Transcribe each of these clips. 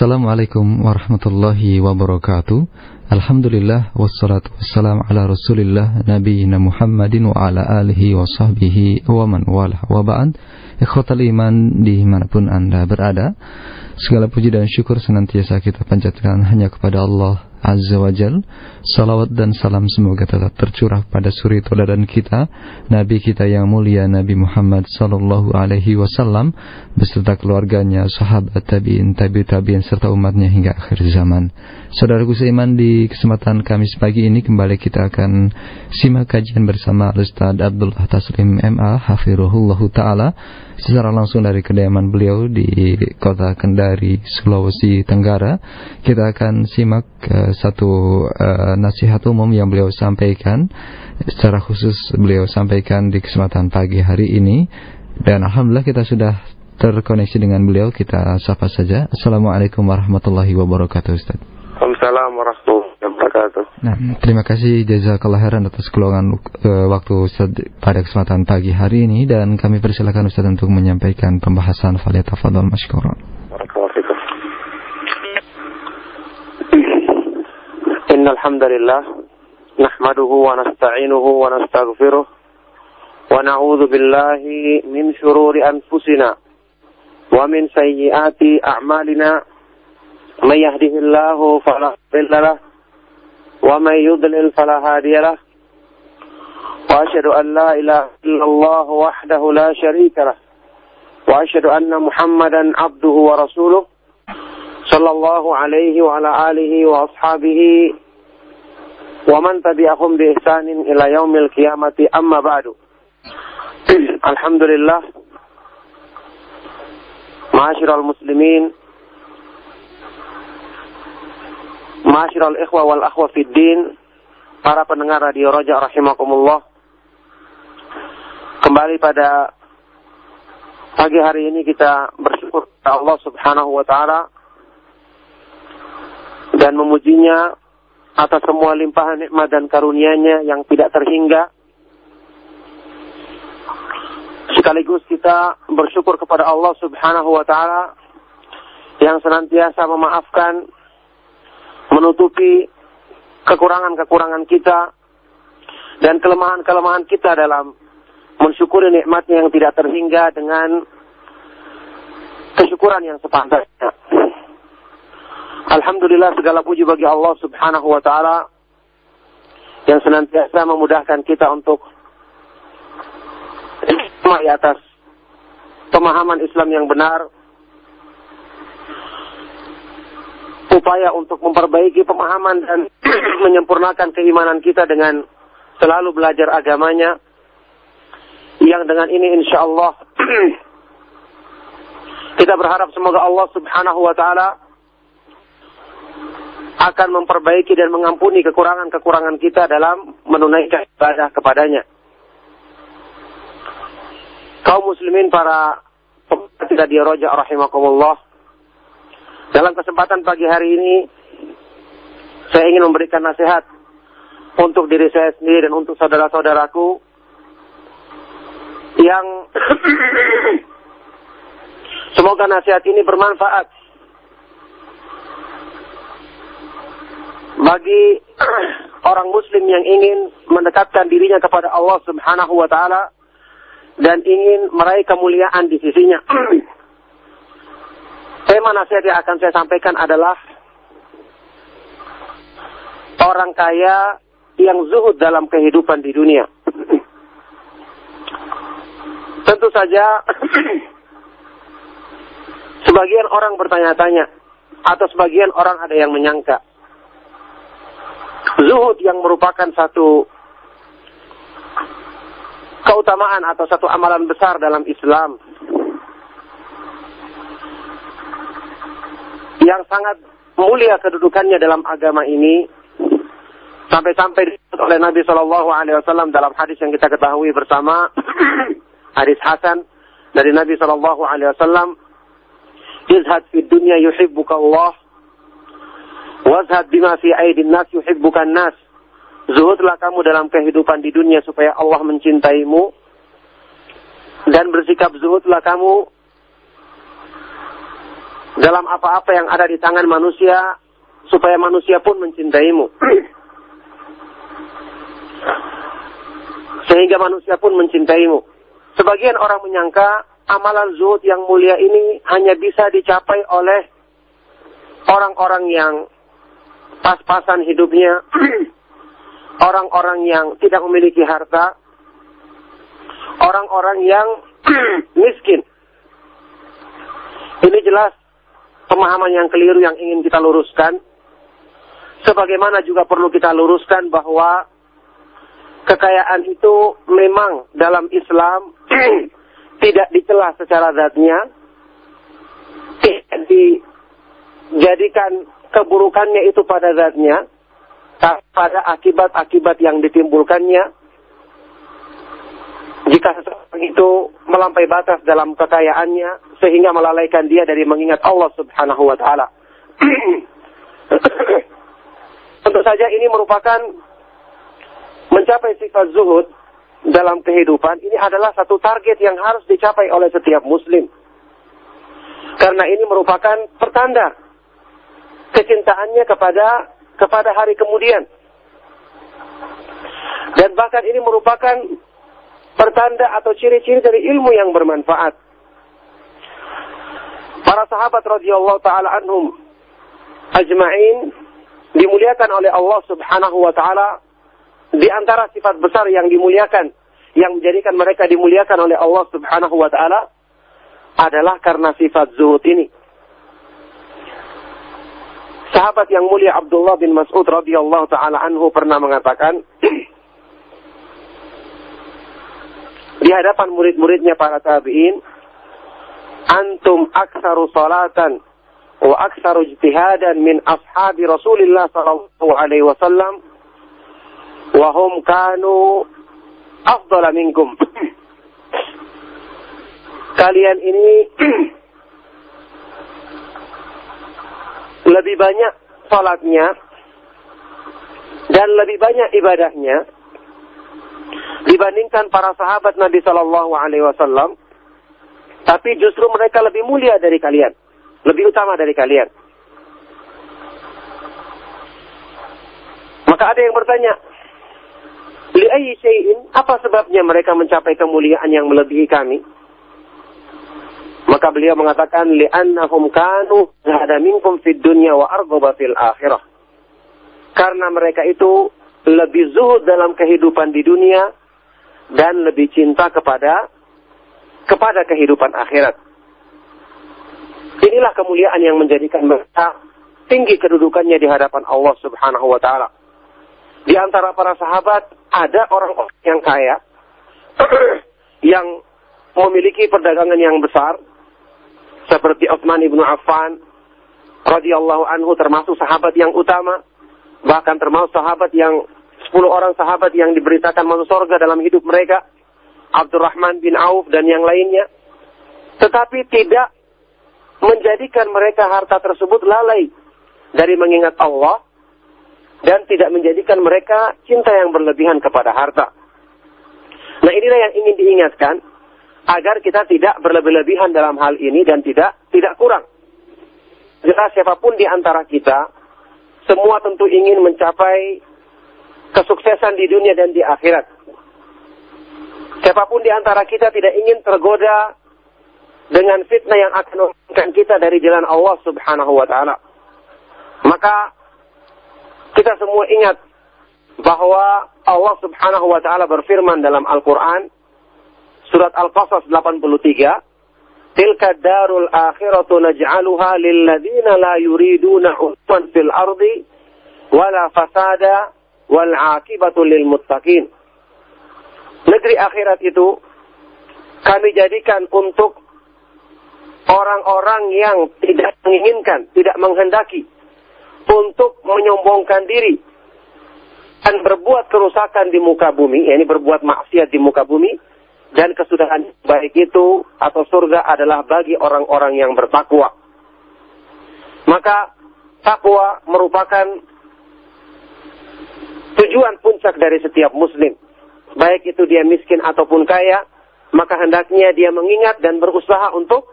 Assalamualaikum warahmatullahi wabarakatuh. Alhamdulillah wassalatu wassalam ala Rasulillah nabiyina Muhammadin wa ala alihi wa sahbihi wa man walah wa ba'd. Ikhwatal iman di mana pun Anda berada, segala puji dan syukur senantiasa kita panjatkan hanya kepada Allah Azza wa Jal. Salawat dan salam semoga tetap tercurah pada suri toladan kita Nabi kita yang mulia Nabi Muhammad Sallallahu Alaihi Wasallam Beserta keluarganya, sahabat tabiin, tabi tabiin serta umatnya hingga akhir zaman. Saudaraku seiman di kesempatan Kamis pagi ini Kembali kita akan simak kajian bersama Ustaz Abdullah Taslim MA Hafirullah Ta'ala Secara langsung dari kediaman beliau di kota Kendari, Sulawesi Tenggara Kita akan simak uh, satu uh, nasihat umum yang beliau sampaikan. Secara khusus beliau sampaikan di kesempatan pagi hari ini. Dan alhamdulillah kita sudah terkoneksi dengan beliau. Kita sapa saja. Assalamualaikum warahmatullahi wabarakatuh Ustaz. Waalaikumsalam warahmatullahi wabarakatuh Nah, hmm. terima kasih jazakallah khairan atas keluangan uh, waktu Ustaz pada kesempatan pagi hari ini. Dan kami persilakan Ustaz untuk menyampaikan pembahasan Falyatafadhal masykurun. Innal hamdalillah nahmaduhu wa nasta'inuhu wa nastaghfiruh wa na'udzu billahi min shururi anfusina wa min sayyiati a'malina. May yahdihillahu fala ومن يضلل فلا هادي له. وأشهد أن لا إله إلا الله وحده لا شريك له. وأشهد أن محمدا عبده ورسوله. صلى الله عليه وعلى آله وأصحابه ومن تبعهم بإحسان إلى يوم القيامة. أما بعد. الحمد لله. معاشر المسلمين Ma'asyiral ikhwa wal akhwa fiddin, para pendengar Radio Roja rahimakumullah. Kembali pada pagi hari ini kita bersyukur kepada Allah Subhanahu wa taala dan memujinya atas semua limpahan nikmat dan karunia-Nya yang tidak terhingga. Sekaligus kita bersyukur kepada Allah Subhanahu wa taala yang senantiasa memaafkan menutupi kekurangan-kekurangan kita dan kelemahan-kelemahan kita dalam mensyukuri nikmatnya yang tidak terhingga dengan kesyukuran yang sepantasnya. Alhamdulillah segala puji bagi Allah Subhanahu wa taala yang senantiasa memudahkan kita untuk di atas pemahaman Islam yang benar upaya untuk memperbaiki pemahaman dan menyempurnakan keimanan kita dengan selalu belajar agamanya yang dengan ini insya Allah kita berharap semoga Allah subhanahu wa ta'ala akan memperbaiki dan mengampuni kekurangan-kekurangan kita dalam menunaikan ibadah kepadanya. Kaum muslimin para tidak di roja rahimakumullah. Dalam kesempatan pagi hari ini saya ingin memberikan nasihat untuk diri saya sendiri dan untuk saudara-saudaraku yang semoga nasihat ini bermanfaat bagi orang muslim yang ingin mendekatkan dirinya kepada Allah Subhanahu wa taala dan ingin meraih kemuliaan di sisinya. Tema nasihat yang akan saya sampaikan adalah orang kaya yang zuhud dalam kehidupan di dunia. Tentu saja sebagian orang bertanya-tanya atau sebagian orang ada yang menyangka zuhud yang merupakan satu keutamaan atau satu amalan besar dalam Islam yang sangat mulia kedudukannya dalam agama ini sampai-sampai oleh Nabi Shallallahu Alaihi Wasallam dalam hadis yang kita ketahui bersama hadis Hasan dari Nabi Shallallahu Alaihi Wasallam izhad fi dunya yuhibbuka Allah Wazhad bima fi aidin nas yuhibbukan nas. Zuhudlah kamu dalam kehidupan di dunia supaya Allah mencintaimu. Dan bersikap zuhudlah kamu dalam apa-apa yang ada di tangan manusia supaya manusia pun mencintaimu. Sehingga manusia pun mencintaimu. Sebagian orang menyangka amalan zuhud yang mulia ini hanya bisa dicapai oleh orang-orang yang pas-pasan hidupnya, orang-orang yang tidak memiliki harta, orang-orang yang miskin. Ini jelas pemahaman yang keliru yang ingin kita luruskan. Sebagaimana juga perlu kita luruskan bahwa kekayaan itu memang dalam Islam tidak dicela secara zatnya, tidak dijadikan keburukannya itu pada zatnya, pada akibat-akibat yang ditimbulkannya. Jika itu melampaui batas dalam kekayaannya, sehingga melalaikan dia dari mengingat Allah subhanahu wa ta'ala. Tentu saja ini merupakan mencapai sifat zuhud dalam kehidupan ini adalah satu target yang harus dicapai oleh setiap muslim. Karena ini merupakan pertanda kecintaannya kepada kepada hari kemudian. Dan bahkan ini merupakan pertanda atau ciri-ciri dari ilmu yang bermanfaat. Para sahabat radhiyallahu taala anhum ajma'in dimuliakan oleh Allah Subhanahu wa taala di antara sifat besar yang dimuliakan, yang menjadikan mereka dimuliakan oleh Allah Subhanahu wa taala adalah karena sifat zuhud ini. Sahabat yang mulia Abdullah bin Mas'ud radhiyallahu taala anhu pernah mengatakan di hadapan murid-muridnya para tabi'in, antum aktsaru salatan wa aktsaru ijtihadan min ashabi Rasulillah sallallahu alaihi wasallam wahum kanu afdala minkum. Kalian ini lebih banyak salatnya dan lebih banyak ibadahnya dibandingkan para sahabat Nabi Shallallahu Alaihi Wasallam. Tapi justru mereka lebih mulia dari kalian, lebih utama dari kalian. Maka ada yang bertanya, Li'ayi apa sebabnya mereka mencapai kemuliaan yang melebihi kami? Maka beliau mengatakan, li'annahum kanu zahada minkum fid dunya wa akhirah. Karena mereka itu lebih zuhud dalam kehidupan di dunia dan lebih cinta kepada kepada kehidupan akhirat. Inilah kemuliaan yang menjadikan mereka tinggi kedudukannya di hadapan Allah Subhanahu wa taala. Di antara para sahabat ada orang-orang yang kaya yang memiliki perdagangan yang besar seperti Utsman ibnu Affan radhiyallahu anhu termasuk sahabat yang utama bahkan termasuk sahabat yang 10 orang sahabat yang diberitakan masuk surga dalam hidup mereka Abdurrahman bin Auf dan yang lainnya tetapi tidak menjadikan mereka harta tersebut lalai dari mengingat Allah dan tidak menjadikan mereka cinta yang berlebihan kepada harta. Nah inilah yang ingin diingatkan agar kita tidak berlebih-lebihan dalam hal ini dan tidak tidak kurang. Jelas siapa pun di antara kita, semua tentu ingin mencapai kesuksesan di dunia dan di akhirat. Siapa pun di antara kita tidak ingin tergoda dengan fitnah yang akan menurunkan kita dari jalan Allah Subhanahu wa taala. Maka kita semua ingat bahwa Allah Subhanahu wa taala berfirman dalam Al-Qur'an surat Al-Qasas 83 Tilka darul akhiratu naj'aluha lil ladzina la yuriduna 'udwan fil ardi wala fasada wal 'akibatu lil muttaqin. Negeri akhirat itu kami jadikan untuk orang-orang yang tidak menginginkan, tidak menghendaki untuk menyombongkan diri dan berbuat kerusakan di muka bumi, yakni berbuat maksiat di muka bumi, dan kesudahan baik itu atau surga adalah bagi orang-orang yang bertakwa. Maka takwa merupakan tujuan puncak dari setiap muslim. Baik itu dia miskin ataupun kaya, maka hendaknya dia mengingat dan berusaha untuk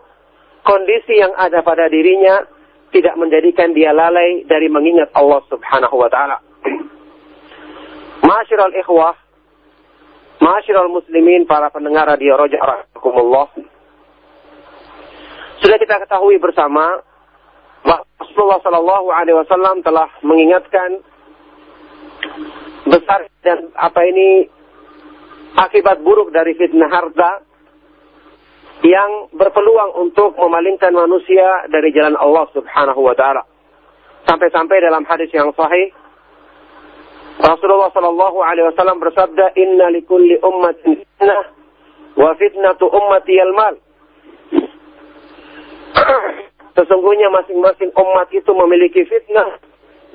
kondisi yang ada pada dirinya tidak menjadikan dia lalai dari mengingat Allah Subhanahu wa taala. Masyiral ikhwah, masyiral muslimin para pendengar radio Roja rahimakumullah. Sudah kita ketahui bersama Rasulullah Shallallahu alaihi wasallam telah mengingatkan besar dan apa ini akibat buruk dari fitnah harta yang berpeluang untuk memalingkan manusia dari jalan Allah Subhanahu wa taala. Sampai-sampai dalam hadis yang sahih Rasulullah sallallahu alaihi wasallam bersabda, "Inna likulli ummatin fitnah wa fitnatu ummati al-mal." Sesungguhnya masing-masing umat itu memiliki fitnah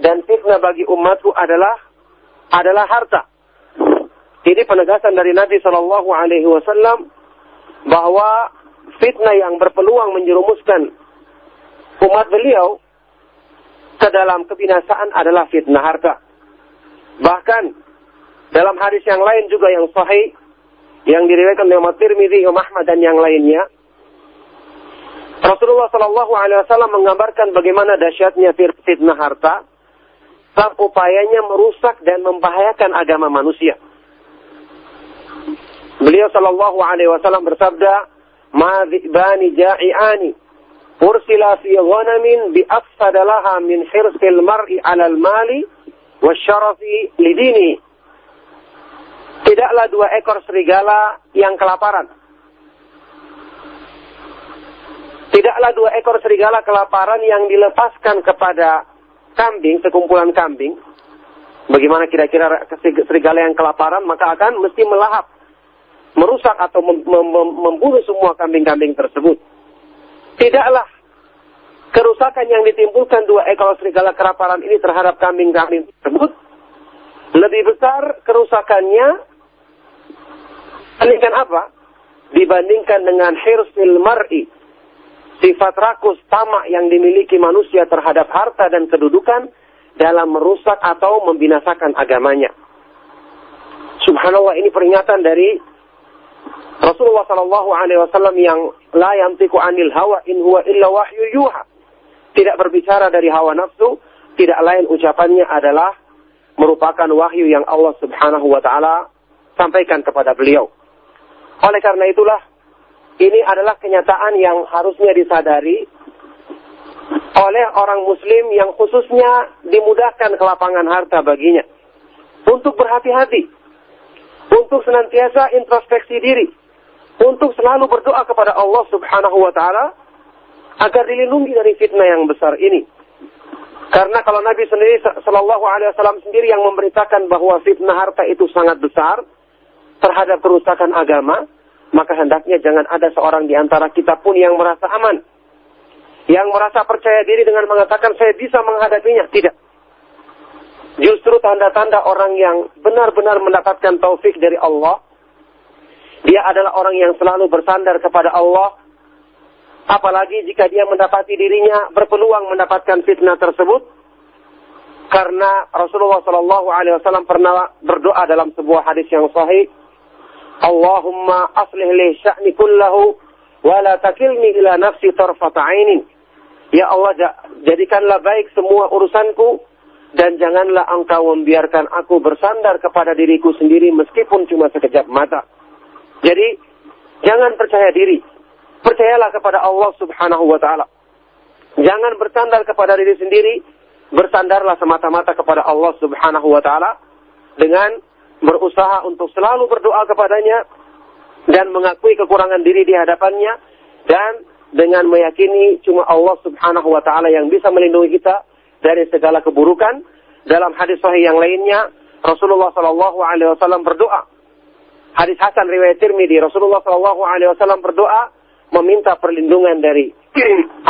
dan fitnah bagi umatku adalah adalah harta. Ini penegasan dari Nabi Shallallahu Alaihi Wasallam bahwa fitnah yang berpeluang menjerumuskan umat beliau ke dalam kebinasaan adalah fitnah harta. Bahkan dalam hadis yang lain juga yang sahih yang diriwayatkan oleh Tirmidzi, Imam Ahmad dan yang lainnya, Rasulullah Shallallahu Alaihi Wasallam menggambarkan bagaimana dahsyatnya fitnah harta, saat upayanya merusak dan membahayakan agama manusia. Beliau Shallallahu Alaihi Wasallam bersabda, "Ma'dzibani ja'iani ursila fi ghanamin bi afsadalaha min hirsil mar'i 'alal mali wasyarafi lidini." Tidaklah dua ekor serigala yang kelaparan. Tidaklah dua ekor serigala kelaparan yang dilepaskan kepada kambing, sekumpulan kambing. Bagaimana kira-kira serigala yang kelaparan, maka akan mesti melahap merusak atau mem mem membunuh semua kambing-kambing tersebut. Tidaklah kerusakan yang ditimbulkan dua ekor serigala keraparan ini terhadap kambing-kambing tersebut lebih besar kerusakannya dibandingkan apa? Dibandingkan dengan hirsil mar'i sifat rakus tamak yang dimiliki manusia terhadap harta dan kedudukan dalam merusak atau membinasakan agamanya. Subhanallah ini peringatan dari Rasulullah Shallallahu Alaihi Wasallam yang la yantiku anil hawa in huwa illa wahyu yuha. Tidak berbicara dari hawa nafsu, tidak lain ucapannya adalah merupakan wahyu yang Allah Subhanahu wa taala sampaikan kepada beliau. Oleh karena itulah ini adalah kenyataan yang harusnya disadari oleh orang muslim yang khususnya dimudahkan kelapangan harta baginya. Untuk berhati-hati, untuk senantiasa introspeksi diri, untuk selalu berdoa kepada Allah Subhanahu wa taala agar dilindungi dari fitnah yang besar ini. Karena kalau Nabi sendiri Shallallahu Alaihi Wasallam sendiri yang memberitakan bahwa fitnah harta itu sangat besar terhadap kerusakan agama, maka hendaknya jangan ada seorang di antara kita pun yang merasa aman, yang merasa percaya diri dengan mengatakan saya bisa menghadapinya. Tidak. Justru tanda-tanda orang yang benar-benar mendapatkan taufik dari Allah dia adalah orang yang selalu bersandar kepada Allah. Apalagi jika dia mendapati dirinya berpeluang mendapatkan fitnah tersebut. Karena Rasulullah Shallallahu Alaihi Wasallam pernah berdoa dalam sebuah hadis yang sahih. Allahumma aslih li sya'ni kullahu wa la takilni ila nafsi tarfata ainin. Ya Allah, jadikanlah baik semua urusanku dan janganlah engkau membiarkan aku bersandar kepada diriku sendiri meskipun cuma sekejap mata. Jadi jangan percaya diri. Percayalah kepada Allah Subhanahu wa taala. Jangan bersandar kepada diri sendiri, bersandarlah semata-mata kepada Allah Subhanahu wa taala dengan berusaha untuk selalu berdoa kepadanya dan mengakui kekurangan diri di hadapannya dan dengan meyakini cuma Allah Subhanahu wa taala yang bisa melindungi kita dari segala keburukan. Dalam hadis sahih yang lainnya, Rasulullah Shallallahu alaihi wasallam berdoa Hadis Hasan riwayat Tirmidzi Rasulullah Shallallahu Alaihi Wasallam berdoa meminta perlindungan dari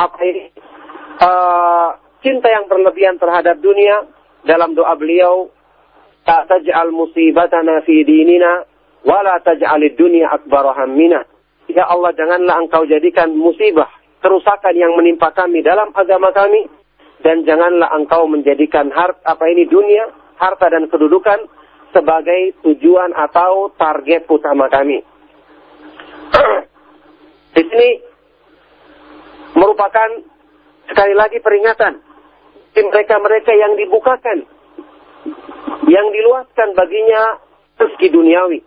apa ini uh, cinta yang berlebihan terhadap dunia dalam doa beliau tak taj'al musibatana fi dinina wala taj'alid dunya akbar hammina ya Allah janganlah engkau jadikan musibah kerusakan yang menimpa kami dalam agama kami dan janganlah engkau menjadikan hart apa ini dunia harta dan kedudukan sebagai tujuan atau target utama kami. Di sini merupakan sekali lagi peringatan mereka-mereka yang dibukakan yang diluaskan baginya rezeki duniawi.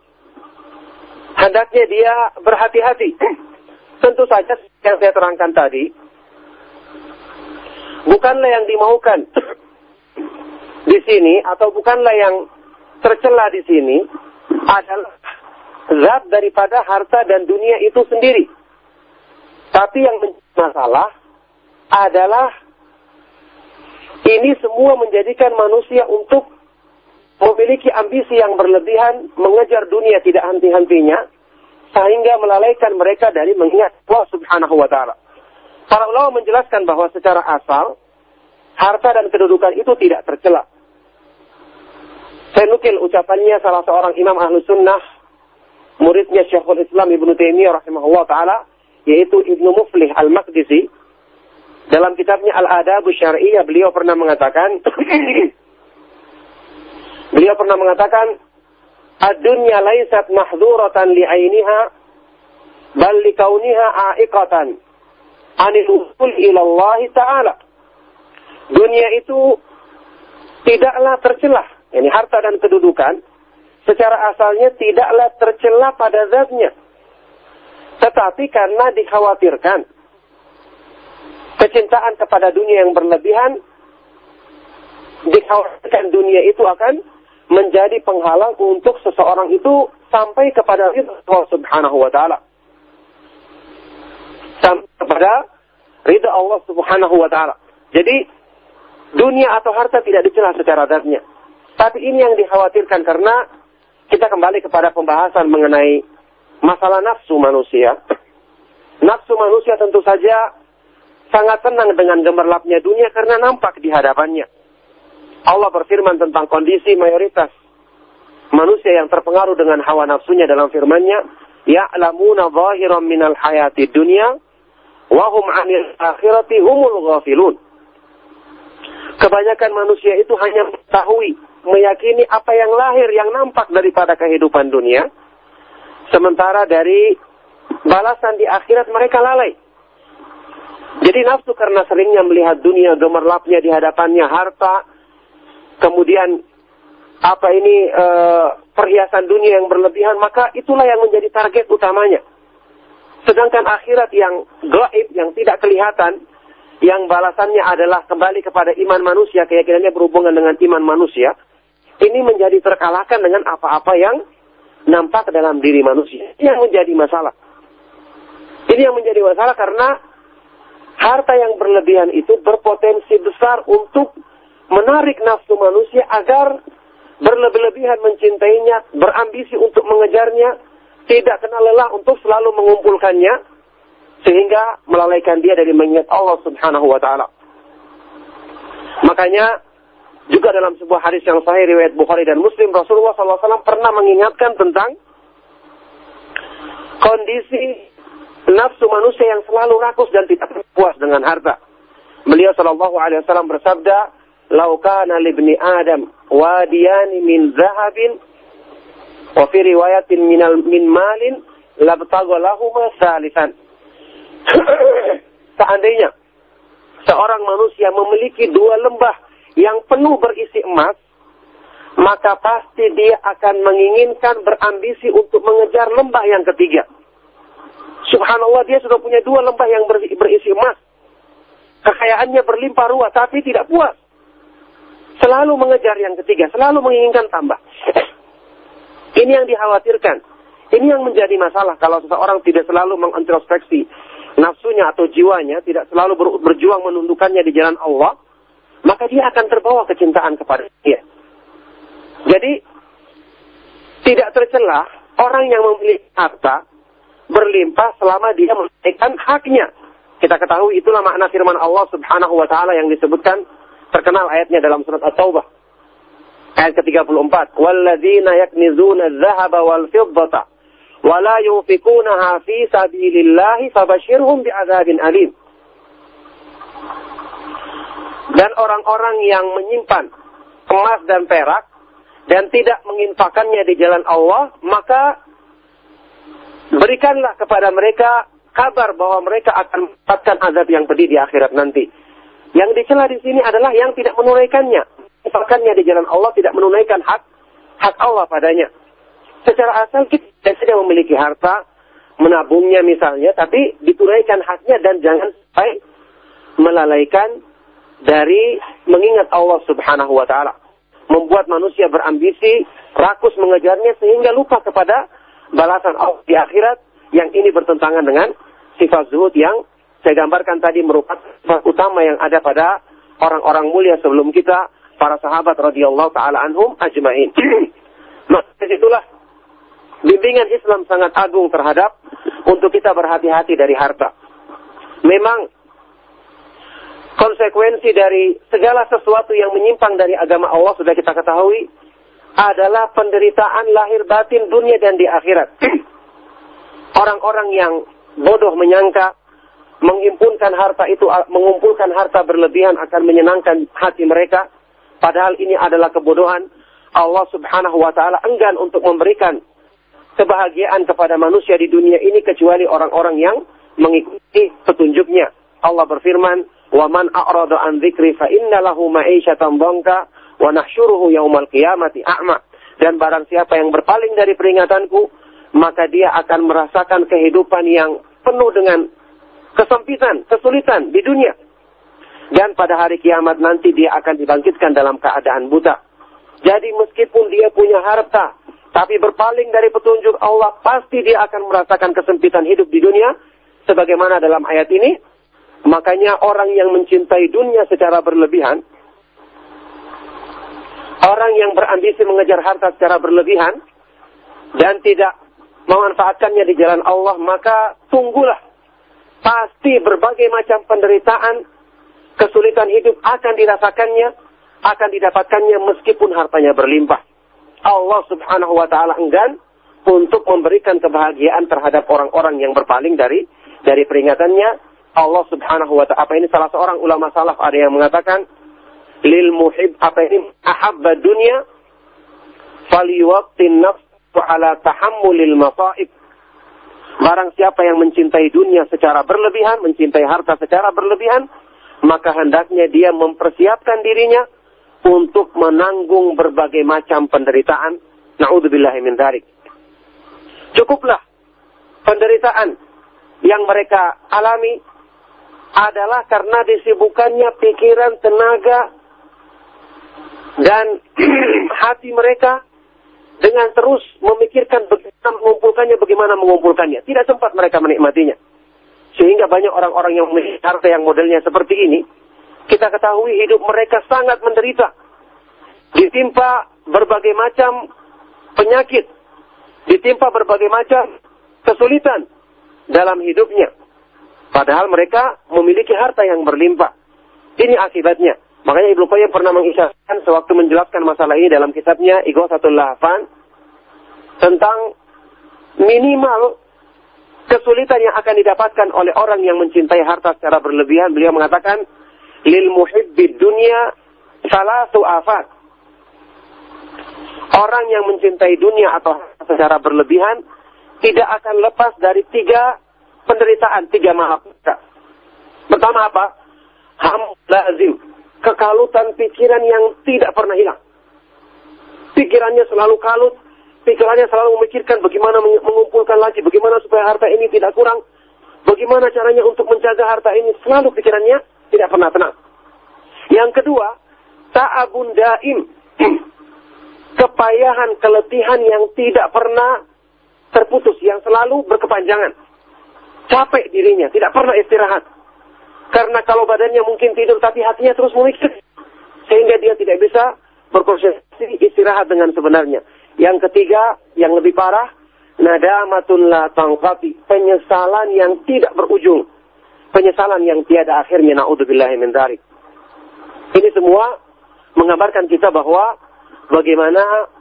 Hendaknya dia berhati-hati. Tentu saja yang saya terangkan tadi bukanlah yang dimaukan di sini atau bukanlah yang tercela di sini adalah zat daripada harta dan dunia itu sendiri. Tapi yang masalah adalah ini semua menjadikan manusia untuk memiliki ambisi yang berlebihan, mengejar dunia tidak henti-hentinya, sehingga melalaikan mereka dari mengingat Allah subhanahu wa ta'ala. Para ulama menjelaskan bahwa secara asal, harta dan kedudukan itu tidak tercela. Saya nukil ucapannya salah seorang imam ahlu sunnah, muridnya Syekhul Islam Ibnu Taimiyah rahimahullah ta'ala, yaitu Ibnu Muflih Al-Maqdisi. Dalam kitabnya Al-Adabu Syari'iyah, beliau pernah mengatakan, beliau pernah mengatakan, Ad-dunya laisat mahduratan li'ainiha, bal likauniha a'iqatan anil usul ilallahi ta'ala. Dunia itu tidaklah tercelah ini harta dan kedudukan, secara asalnya tidaklah tercela pada zatnya. Tetapi karena dikhawatirkan kecintaan kepada dunia yang berlebihan, dikhawatirkan dunia itu akan menjadi penghalang untuk seseorang itu sampai kepada Allah Subhanahu wa taala. Sampai kepada ridha Allah Subhanahu wa taala. Jadi dunia atau harta tidak dicela secara zatnya. Tapi ini yang dikhawatirkan karena kita kembali kepada pembahasan mengenai masalah nafsu manusia. Nafsu manusia tentu saja sangat senang dengan gemerlapnya dunia karena nampak di hadapannya. Allah berfirman tentang kondisi mayoritas manusia yang terpengaruh dengan hawa nafsunya dalam firman-Nya, "Ya'lamuna zahiran minal hayati dunya wa hum 'anil akhirati humul ghafilun." Kebanyakan manusia itu hanya mengetahui meyakini apa yang lahir, yang nampak daripada kehidupan dunia. Sementara dari balasan di akhirat mereka lalai. Jadi nafsu karena seringnya melihat dunia gemerlapnya di hadapannya harta, kemudian apa ini e, perhiasan dunia yang berlebihan, maka itulah yang menjadi target utamanya. Sedangkan akhirat yang gaib, yang tidak kelihatan, yang balasannya adalah kembali kepada iman manusia, keyakinannya berhubungan dengan iman manusia, ini menjadi terkalahkan dengan apa-apa yang nampak dalam diri manusia. Ini yang menjadi masalah. Ini yang menjadi masalah karena harta yang berlebihan itu berpotensi besar untuk menarik nafsu manusia agar berlebih-lebihan mencintainya, berambisi untuk mengejarnya, tidak kenal lelah untuk selalu mengumpulkannya, sehingga melalaikan dia dari mengingat Allah subhanahu wa ta'ala. Makanya juga dalam sebuah hadis yang sahih riwayat Bukhari dan Muslim, Rasulullah SAW pernah mengingatkan tentang kondisi nafsu manusia yang selalu rakus dan tidak puas dengan harta. Beliau Shallallahu Alaihi Wasallam bersabda, "Laukana libni Adam wadiyani min zahabin, wa fi riwayatin minal min malin, labtaghalahuma salisan." Seandainya seorang manusia memiliki dua lembah yang penuh berisi emas, maka pasti dia akan menginginkan berambisi untuk mengejar lembah yang ketiga. Subhanallah dia sudah punya dua lembah yang berisi emas. Kekayaannya berlimpah ruah tapi tidak puas. Selalu mengejar yang ketiga, selalu menginginkan tambah. Ini yang dikhawatirkan. Ini yang menjadi masalah kalau seseorang tidak selalu mengintrospeksi nafsunya atau jiwanya, tidak selalu berjuang menundukkannya di jalan Allah, maka dia akan terbawa kecintaan kepada dia. Jadi, tidak tercelah orang yang memiliki harta berlimpah selama dia menunaikan haknya. Kita ketahui itulah makna firman Allah Subhanahu wa taala yang disebutkan terkenal ayatnya dalam surat At-Taubah. Ayat ke-34, "Walladzina yaknizuna adh-dhahaba wal fiddata wa la yunfikunaha fi sabilillahi fabashshirhum bi'adzabin alim." dan orang-orang yang menyimpan emas dan perak dan tidak menginfakannya di jalan Allah, maka berikanlah kepada mereka kabar bahwa mereka akan mendapatkan azab yang pedih di akhirat nanti. Yang dicela di sini adalah yang tidak menunaikannya. Misalkannya di jalan Allah tidak menunaikan hak hak Allah padanya. Secara asal kita saja memiliki harta, menabungnya misalnya, tapi ditunaikan haknya dan jangan sampai melalaikan dari mengingat Allah Subhanahu wa taala. Membuat manusia berambisi, rakus mengejarnya sehingga lupa kepada balasan Allah di akhirat yang ini bertentangan dengan sifat zuhud yang saya gambarkan tadi merupakan utama yang ada pada orang-orang mulia sebelum kita, para sahabat radhiyallahu taala anhum ajmain. Maka itulah bimbingan Islam sangat agung terhadap untuk kita berhati-hati dari harta. Memang konsekuensi dari segala sesuatu yang menyimpang dari agama Allah sudah kita ketahui adalah penderitaan lahir batin dunia dan di akhirat. Orang-orang yang bodoh menyangka mengimpunkan harta itu, mengumpulkan harta berlebihan akan menyenangkan hati mereka. Padahal ini adalah kebodohan. Allah subhanahu wa ta'ala enggan untuk memberikan kebahagiaan kepada manusia di dunia ini kecuali orang-orang yang mengikuti petunjuknya. Allah berfirman, "Waman a'rada an dzikri fa innalahu ma'isyatan dhanka wa nahsyuruhu yaumal qiyamati a'ma." Dan barang siapa yang berpaling dari peringatanku, maka dia akan merasakan kehidupan yang penuh dengan kesempitan, kesulitan di dunia. Dan pada hari kiamat nanti dia akan dibangkitkan dalam keadaan buta. Jadi meskipun dia punya harta, tapi berpaling dari petunjuk Allah, pasti dia akan merasakan kesempitan hidup di dunia. Sebagaimana dalam ayat ini, makanya orang yang mencintai dunia secara berlebihan, orang yang berambisi mengejar harta secara berlebihan, dan tidak memanfaatkannya di jalan Allah, maka tunggulah. Pasti berbagai macam penderitaan, kesulitan hidup akan dirasakannya, akan didapatkannya meskipun hartanya berlimpah. Allah subhanahu wa ta'ala enggan untuk memberikan kebahagiaan terhadap orang-orang yang berpaling dari dari peringatannya. Allah subhanahu wa ta'ala, apa ini salah seorang ulama salaf ada yang mengatakan, lil muhib, apa ini, ahabba dunia, faliwaktin nafs ala tahammulil masaib. Barang siapa yang mencintai dunia secara berlebihan, mencintai harta secara berlebihan, maka hendaknya dia mempersiapkan dirinya untuk menanggung berbagai macam penderitaan. Na'udzubillahi min dharik. Cukuplah penderitaan yang mereka alami adalah karena disibukannya pikiran, tenaga, dan hati mereka dengan terus memikirkan bagaimana mengumpulkannya, bagaimana mengumpulkannya. Tidak sempat mereka menikmatinya. Sehingga banyak orang-orang yang memiliki harta yang modelnya seperti ini, kita ketahui hidup mereka sangat menderita. Ditimpa berbagai macam penyakit. Ditimpa berbagai macam kesulitan dalam hidupnya. Padahal mereka memiliki harta yang berlimpah. Ini akibatnya. Makanya Ibnu Qayyim pernah mengisyaratkan sewaktu menjelaskan masalah ini dalam kitabnya Ighathatul Lahfan tentang minimal kesulitan yang akan didapatkan oleh orang yang mencintai harta secara berlebihan. Beliau mengatakan, lil muhibbid dunia salatu afat. Orang yang mencintai dunia atau secara berlebihan tidak akan lepas dari tiga penderitaan, tiga malapetaka. Pertama apa? Ham lazim kekalutan pikiran yang tidak pernah hilang. Pikirannya selalu kalut, pikirannya selalu memikirkan bagaimana mengumpulkan lagi, bagaimana supaya harta ini tidak kurang, bagaimana caranya untuk menjaga harta ini, selalu pikirannya tidak pernah tenang. Yang kedua, ta'abun daim, kepayahan, keletihan yang tidak pernah terputus, yang selalu berkepanjangan. Capek dirinya, tidak pernah istirahat. Karena kalau badannya mungkin tidur tapi hatinya terus memikir. Sehingga dia tidak bisa berkonsentrasi istirahat dengan sebenarnya. Yang ketiga, yang lebih parah, nadamatun la tangqati. Penyesalan yang tidak berujung. Penyesalan yang tiada akhirnya. Na'udzubillahi min dharik. Ini semua menggambarkan kita bahwa bagaimana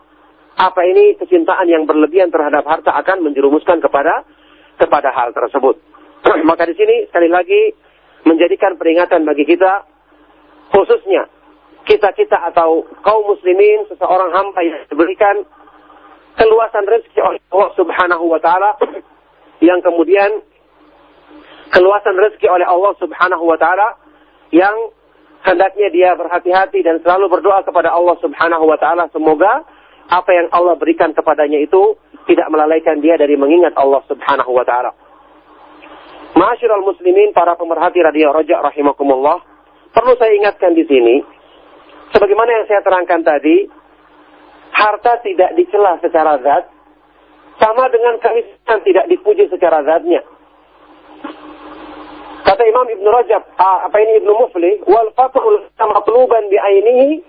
apa ini kecintaan yang berlebihan terhadap harta akan menjerumuskan kepada kepada hal tersebut. Maka di sini sekali lagi menjadikan peringatan bagi kita khususnya kita-kita atau kaum muslimin seseorang hamba yang diberikan keluasan rezeki oleh Allah Subhanahu wa taala yang kemudian keluasan rezeki oleh Allah Subhanahu wa taala yang hendaknya dia berhati-hati dan selalu berdoa kepada Allah Subhanahu wa taala semoga apa yang Allah berikan kepadanya itu tidak melalaikan dia dari mengingat Allah Subhanahu wa taala. Ma'asyiral muslimin, para pemerhati radio Rojak rahimakumullah, perlu saya ingatkan di sini, sebagaimana yang saya terangkan tadi, harta tidak dicela secara zat, sama dengan kemiskinan tidak dipuji secara zatnya. Kata Imam Ibn Rajab, apa ini Ibn Mufli, wal faqru matluban bi ainihi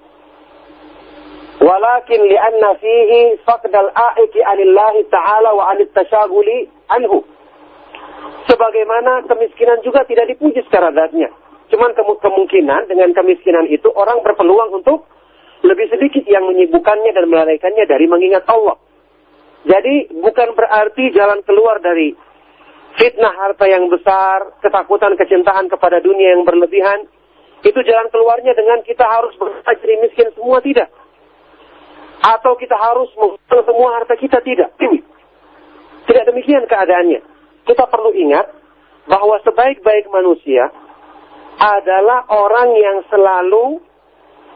walakin li'anna fihi faqdal a'iki anillahi ta'ala wa anit tashaguli anhu. Sebagaimana kemiskinan juga tidak dipuji secara zatnya. Cuman ke kemungkinan dengan kemiskinan itu orang berpeluang untuk lebih sedikit yang menyibukkannya dan melalaikannya dari mengingat Allah. Jadi bukan berarti jalan keluar dari fitnah harta yang besar, ketakutan, kecintaan kepada dunia yang berlebihan, itu jalan keluarnya dengan kita harus berusaha miskin semua tidak. Atau kita harus menghutang semua harta kita tidak. Tidak demikian keadaannya. Kita perlu ingat bahwa sebaik-baik manusia adalah orang yang selalu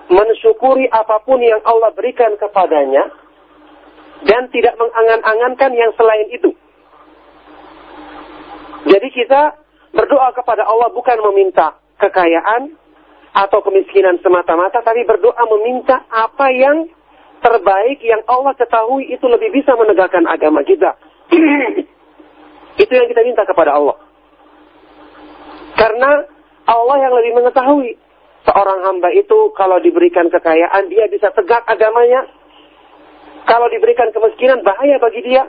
mensyukuri apa pun yang Allah berikan kepadanya dan tidak mengangan-angankan yang selain itu. Jadi kita berdoa kepada Allah bukan meminta kekayaan atau kemiskinan semata-mata, tapi berdoa meminta apa yang terbaik yang Allah ketahui itu lebih bisa menegakkan agama kita. itu yang kita minta kepada Allah. Karena Allah yang lebih mengetahui seorang hamba itu kalau diberikan kekayaan dia bisa tegak agamanya kalau diberikan kemiskinan bahaya bagi dia.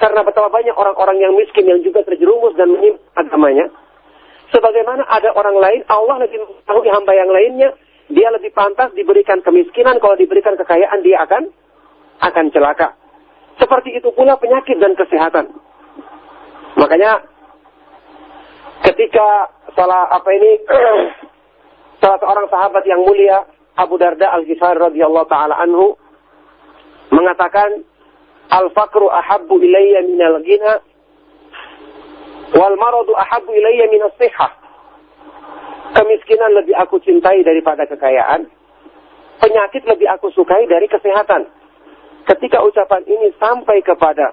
Karena betapa banyak orang-orang yang miskin yang juga terjerumus dan menyimpan agamanya. Sebagaimana ada orang lain, Allah lebih mengetahui hamba yang lainnya. Dia lebih pantas diberikan kemiskinan. Kalau diberikan kekayaan, dia akan akan celaka. Seperti itu pula penyakit dan kesehatan. Makanya ketika salah apa ini salah seorang sahabat yang mulia Abu Darda Al-Ghifari radhiyallahu taala anhu mengatakan al-faqru ahabbu ilayya al ghina wal maradu ahabbu ilayya as sihah. Kemiskinan lebih aku cintai daripada kekayaan. Penyakit lebih aku sukai dari kesehatan. Ketika ucapan ini sampai kepada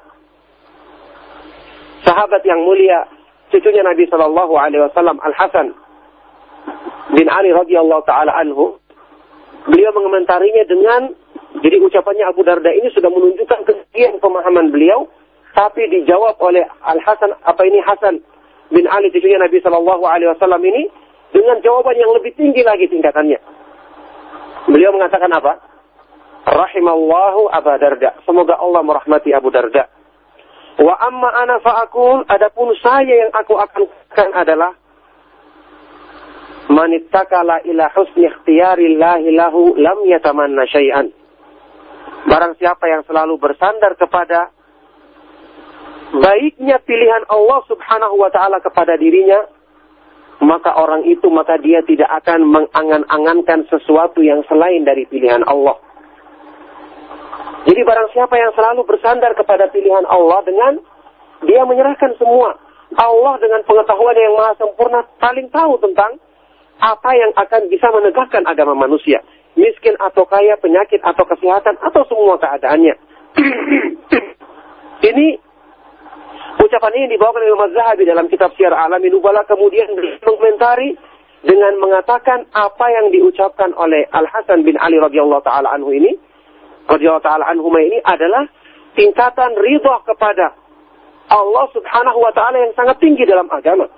sahabat yang mulia, cucunya Nabi Shallallahu Alaihi Wasallam Al Hasan bin Ali radhiyallahu taala anhu, beliau mengomentarinya dengan jadi ucapannya Abu Darda ini sudah menunjukkan kesekian pemahaman beliau, tapi dijawab oleh Al Hasan apa ini Hasan bin Ali cucunya Nabi Shallallahu Alaihi Wasallam ini dengan jawaban yang lebih tinggi lagi tingkatannya. Beliau mengatakan apa? Rahimallahu Abu Darda. Semoga Allah merahmati Abu Darda. Wa amma ana fa'akul, adapun saya yang aku akan katakan adalah manittakala ila husni ikhtiyarillahi lahu lam yatamanna syai'an. Barang siapa yang selalu bersandar kepada baiknya pilihan Allah Subhanahu wa taala kepada dirinya, maka orang itu maka dia tidak akan mengangan-angankan sesuatu yang selain dari pilihan Allah. Jadi barang siapa yang selalu bersandar kepada pilihan Allah dengan dia menyerahkan semua. Allah dengan pengetahuan yang maha sempurna paling tahu tentang apa yang akan bisa menegakkan agama manusia miskin atau kaya, penyakit atau kesehatan, atau semua keadaannya. ini ucapan ini dibawakan oleh Imam Zahabi dalam kitab Syiar Alamin Nubala kemudian mengomentari dengan mengatakan apa yang diucapkan oleh Al Hasan bin Ali radhiyallahu taala anhu ini radhiyallahu taala anhu ini adalah tingkatan ridha kepada Allah Subhanahu wa taala yang sangat tinggi dalam agama.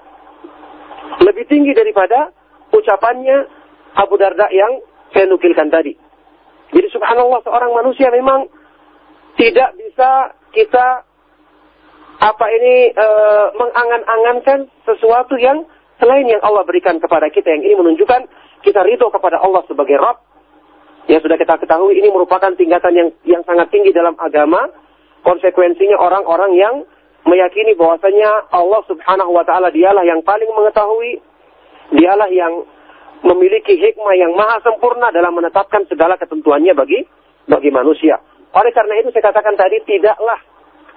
Lebih tinggi daripada ucapannya Abu Darda yang saya nukilkan tadi. Jadi subhanallah seorang manusia memang tidak bisa kita apa ini e, mengangan-angankan sesuatu yang selain yang Allah berikan kepada kita yang ini menunjukkan kita ridho kepada Allah sebagai Rabb yang sudah kita ketahui ini merupakan tingkatan yang yang sangat tinggi dalam agama konsekuensinya orang-orang yang meyakini bahwasanya Allah Subhanahu wa taala dialah yang paling mengetahui dialah yang memiliki hikmah yang maha sempurna dalam menetapkan segala ketentuannya bagi bagi manusia. Oleh karena itu saya katakan tadi tidaklah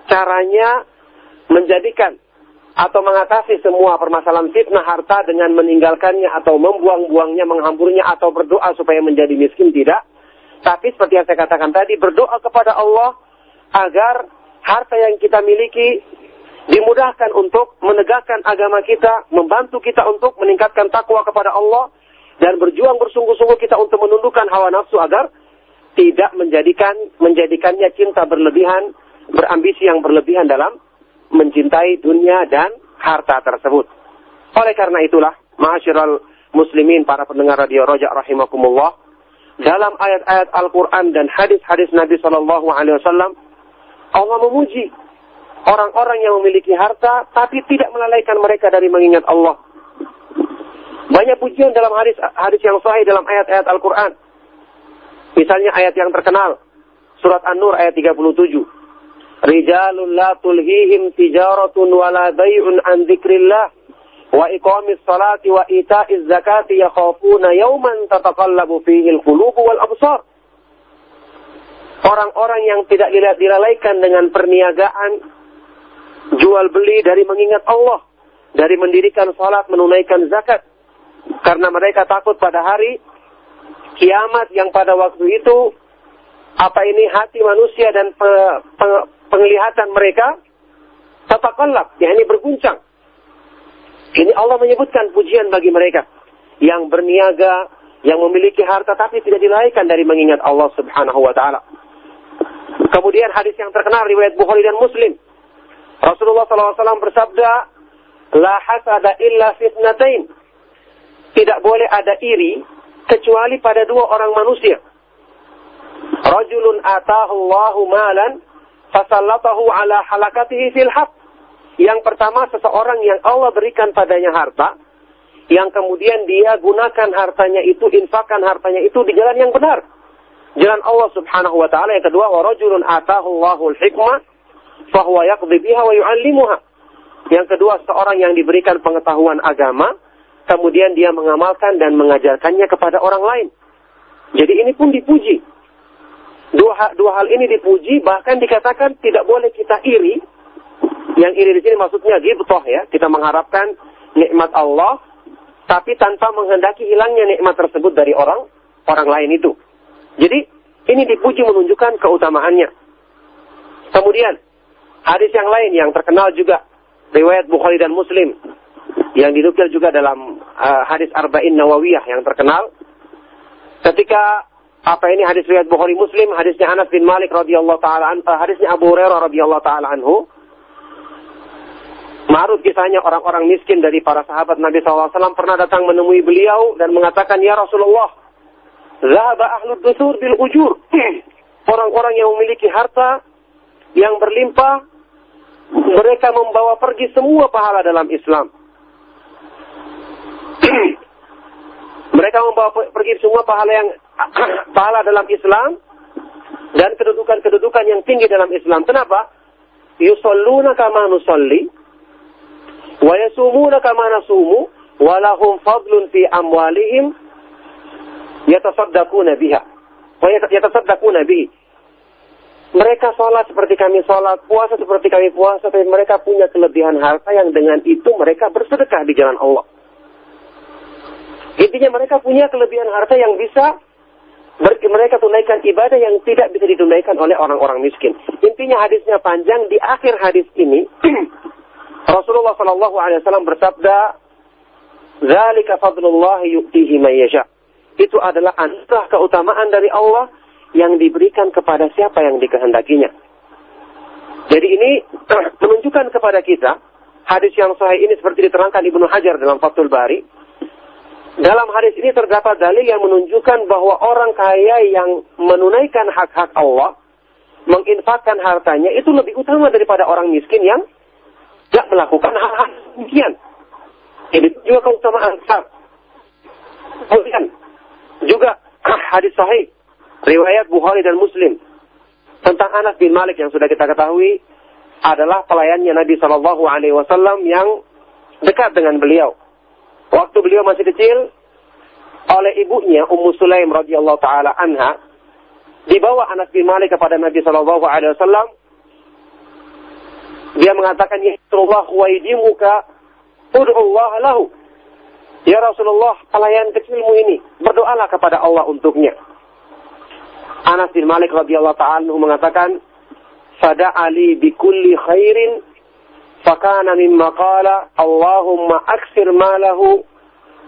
caranya menjadikan atau mengatasi semua permasalahan fitnah harta dengan meninggalkannya atau membuang-buangnya, menghamburnya atau berdoa supaya menjadi miskin tidak. Tapi seperti yang saya katakan tadi, berdoa kepada Allah agar harta yang kita miliki dimudahkan untuk menegakkan agama kita, membantu kita untuk meningkatkan takwa kepada Allah dan berjuang bersungguh-sungguh kita untuk menundukkan hawa nafsu agar tidak menjadikan menjadikannya cinta berlebihan, berambisi yang berlebihan dalam mencintai dunia dan harta tersebut. Oleh karena itulah, ma'asyiral muslimin para pendengar radio Rojak rahimakumullah, dalam ayat-ayat Al-Quran dan hadis-hadis Nabi Shallallahu Alaihi Wasallam, Allah memuji orang-orang yang memiliki harta, tapi tidak melalaikan mereka dari mengingat Allah. Banyak pujian dalam hadis hadis yang sahih dalam ayat-ayat Al-Quran. Misalnya ayat yang terkenal, surat An-Nur ayat 37. Rijalun la tulhihim tijaratun wala bay'un an dzikrillah wa iqamis salati wa ita'iz zakati yakhafuna yawman tataqallabu fihi al-qulubu wal absar. Orang-orang yang tidak dilalaikan dengan perniagaan jual beli dari mengingat Allah, dari mendirikan salat, menunaikan zakat. Karena mereka takut pada hari kiamat yang pada waktu itu apa ini hati manusia dan pe, pe, penglihatan mereka tatakallab, yakni berguncang. Ini Allah menyebutkan pujian bagi mereka yang berniaga, yang memiliki harta tapi tidak dilaikan dari mengingat Allah Subhanahu wa taala. Kemudian hadis yang terkenal riwayat Bukhari dan Muslim. Rasulullah SAW bersabda, La hasada illa fitnatain. Tidak boleh ada iri kecuali pada dua orang manusia. Rajulun atahu malan fasallatahu ala halakatihi fil. Yang pertama seseorang yang Allah berikan padanya harta, yang kemudian dia gunakan hartanya itu, infakkan hartanya itu di jalan yang benar. Jalan Allah subhanahu wa ta'ala. Yang kedua, warajulun atahu Allahul hikmah, fahuwa yaqdi biha wa yu'allimuha. Yang kedua, seorang yang diberikan pengetahuan agama, kemudian dia mengamalkan dan mengajarkannya kepada orang lain. Jadi ini pun dipuji. Dua, dua hal ini dipuji, bahkan dikatakan tidak boleh kita iri. Yang iri di sini maksudnya gibtoh ya. Kita mengharapkan nikmat Allah, tapi tanpa menghendaki hilangnya nikmat tersebut dari orang orang lain itu. Jadi ini dipuji menunjukkan keutamaannya. Kemudian hadis yang lain yang terkenal juga riwayat Bukhari dan Muslim yang dinukil juga dalam uh, hadis Arba'in Nawawiyah yang terkenal ketika apa ini hadis riwayat Bukhari Muslim, hadisnya Anas bin Malik radhiyallahu taala anhu, hadisnya Abu Hurairah radhiyallahu taala anhu. Marut kisahnya orang-orang miskin dari para sahabat Nabi SAW pernah datang menemui beliau dan mengatakan, Ya Rasulullah, Zahaba ahlud dusur bil ujur. Orang-orang yang memiliki harta yang berlimpah, mereka membawa pergi semua pahala dalam Islam. mereka membawa pergi semua pahala yang pahala dalam Islam dan kedudukan-kedudukan yang tinggi dalam Islam. Kenapa? Yusalluna kama nusalli wa yasumuna kama nasumu wa lahum fadlun fi amwalihim yatasaddaquna biha wa yatasaddaquna bihi. Mereka sholat seperti kami sholat, puasa seperti kami puasa, tapi mereka punya kelebihan harta yang dengan itu mereka bersedekah di jalan Allah. Intinya mereka punya kelebihan harta yang bisa mereka tunaikan ibadah yang tidak bisa ditunaikan oleh orang-orang miskin. Intinya hadisnya panjang. Di akhir hadis ini, Rasulullah Shallallahu Alaihi Wasallam bersabda, "Zalika fadlullah yu'tihi yasha." Itu adalah anugerah keutamaan dari Allah yang diberikan kepada siapa yang dikehendakinya. Jadi ini menunjukkan kepada kita hadis yang sahih ini seperti diterangkan Ibnu Hajar dalam Fathul Bari dalam hadis ini terdapat dalil yang menunjukkan bahwa orang kaya yang menunaikan hak-hak Allah, menginfakkan hartanya itu lebih utama daripada orang miskin yang tidak melakukan hal-hal demikian. Ini juga keutamaan besar. Kemudian juga hadis sahih riwayat Bukhari dan Muslim tentang Anas bin Malik yang sudah kita ketahui adalah pelayannya Nabi Shallallahu Alaihi Wasallam yang dekat dengan beliau. Waktu beliau masih kecil, oleh ibunya Ummu Sulaim radhiyallahu taala anha dibawa Anas bin Malik kepada Nabi Shallallahu alaihi wasallam dia mengatakan ya Rasulullah waidimuka ud'ullah lahu. Ya Rasulullah, pelayan kecilmu ini, berdoalah kepada Allah untuknya. Anas bin Malik radhiyallahu ta'ala mengatakan, Fada Ali bi kulli khairin qala Allahumma aksir malahu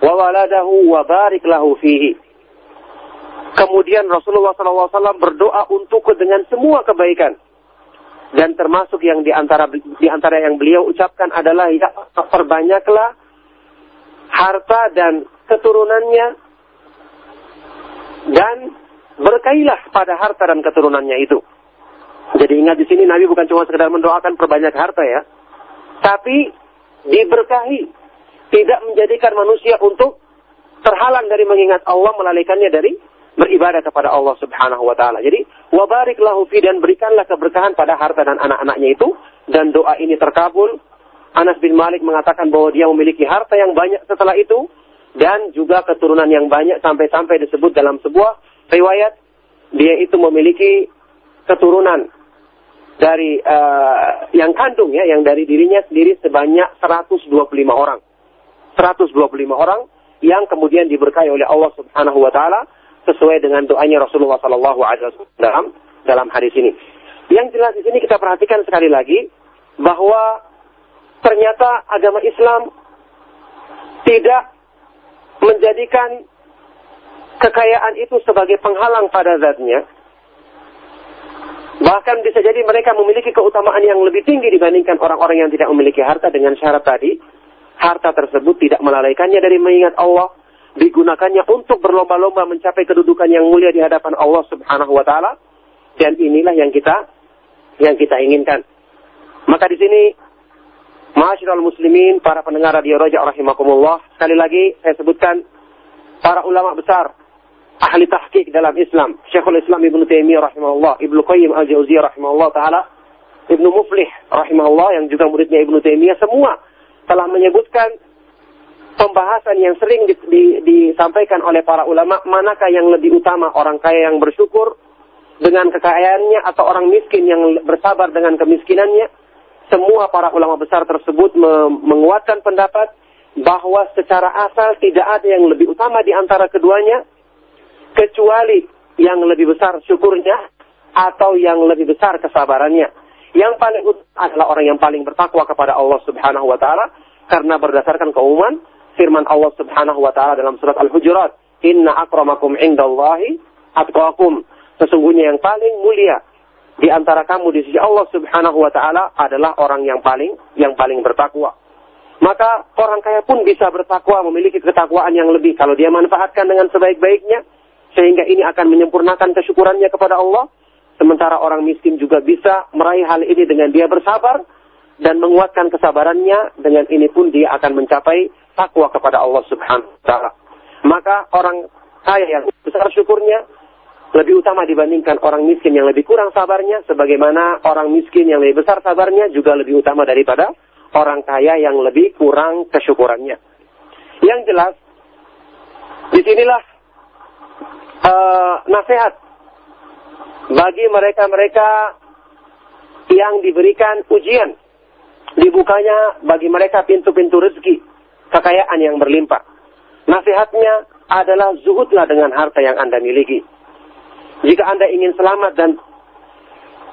wa waladahu wa barik lahu fihi. Kemudian Rasulullah SAW berdoa untukku dengan semua kebaikan. Dan termasuk yang di antara, di antara yang beliau ucapkan adalah, ya perbanyaklah harta dan keturunannya dan berkailah pada harta dan keturunannya itu. Jadi ingat di sini Nabi bukan cuma sekedar mendoakan perbanyak harta ya, tapi diberkahi, tidak menjadikan manusia untuk terhalang dari mengingat Allah melalaikannya dari beribadah kepada Allah Subhanahu wa taala. Jadi wabarik lahu fi dan berikanlah keberkahan pada harta dan anak-anaknya itu dan doa ini terkabul. Anas bin Malik mengatakan bahwa dia memiliki harta yang banyak setelah itu dan juga keturunan yang banyak sampai-sampai disebut dalam sebuah riwayat dia itu memiliki keturunan dari uh, yang kandung ya yang dari dirinya sendiri sebanyak 125 orang. 125 orang yang kemudian diberkahi oleh Allah Subhanahu wa taala sesuai dengan doanya Rasulullah sallallahu alaihi wasallam dalam hadis ini. Yang jelas di sini kita perhatikan sekali lagi bahwa ternyata agama Islam tidak menjadikan kekayaan itu sebagai penghalang pada zatnya. Bahkan bisa jadi mereka memiliki keutamaan yang lebih tinggi dibandingkan orang-orang yang tidak memiliki harta dengan syarat tadi. Harta tersebut tidak melalaikannya dari mengingat Allah. Digunakannya untuk berlomba-lomba mencapai kedudukan yang mulia di hadapan Allah subhanahu wa ta'ala. Dan inilah yang kita yang kita inginkan. Maka di sini Ma'asyiral muslimin, para pendengar radio Raja rahimakumullah, sekali lagi saya sebutkan para ulama besar ahli tahqiq dalam Islam, Syekhul Islam Ibnu Taimiyah rahimahullah, Ibnu Qayyim Al-Jauziyah rahimahullah taala, Ibnu Muflih rahimahullah yang juga muridnya Ibnu Taimiyah semua telah menyebutkan pembahasan yang sering di, di, disampaikan oleh para ulama manakah yang lebih utama orang kaya yang bersyukur dengan kekayaannya atau orang miskin yang bersabar dengan kemiskinannya? Semua para ulama besar tersebut menguatkan pendapat bahwa secara asal tidak ada yang lebih utama di antara keduanya kecuali yang lebih besar syukurnya atau yang lebih besar kesabarannya. Yang paling utama adalah orang yang paling bertakwa kepada Allah Subhanahu wa taala karena berdasarkan keumuman firman Allah Subhanahu wa taala dalam surat Al-Hujurat, "Inna akramakum indallahi atqakum." Sesungguhnya yang paling mulia di antara kamu di sisi Allah Subhanahu wa taala adalah orang yang paling yang paling bertakwa. Maka orang kaya pun bisa bertakwa, memiliki ketakwaan yang lebih kalau dia manfaatkan dengan sebaik-baiknya sehingga ini akan menyempurnakan kesyukurannya kepada Allah. Sementara orang miskin juga bisa meraih hal ini dengan dia bersabar dan menguatkan kesabarannya. Dengan ini pun dia akan mencapai takwa kepada Allah Subhanahu wa taala. Maka orang kaya yang besar syukurnya lebih utama dibandingkan orang miskin yang lebih kurang sabarnya sebagaimana orang miskin yang lebih besar sabarnya juga lebih utama daripada orang kaya yang lebih kurang kesyukurannya. Yang jelas di sinilah uh, nasihat bagi mereka-mereka yang diberikan ujian. Dibukanya bagi mereka pintu-pintu rezeki, kekayaan yang berlimpah. Nasihatnya adalah zuhudlah dengan harta yang Anda miliki. Jika Anda ingin selamat dan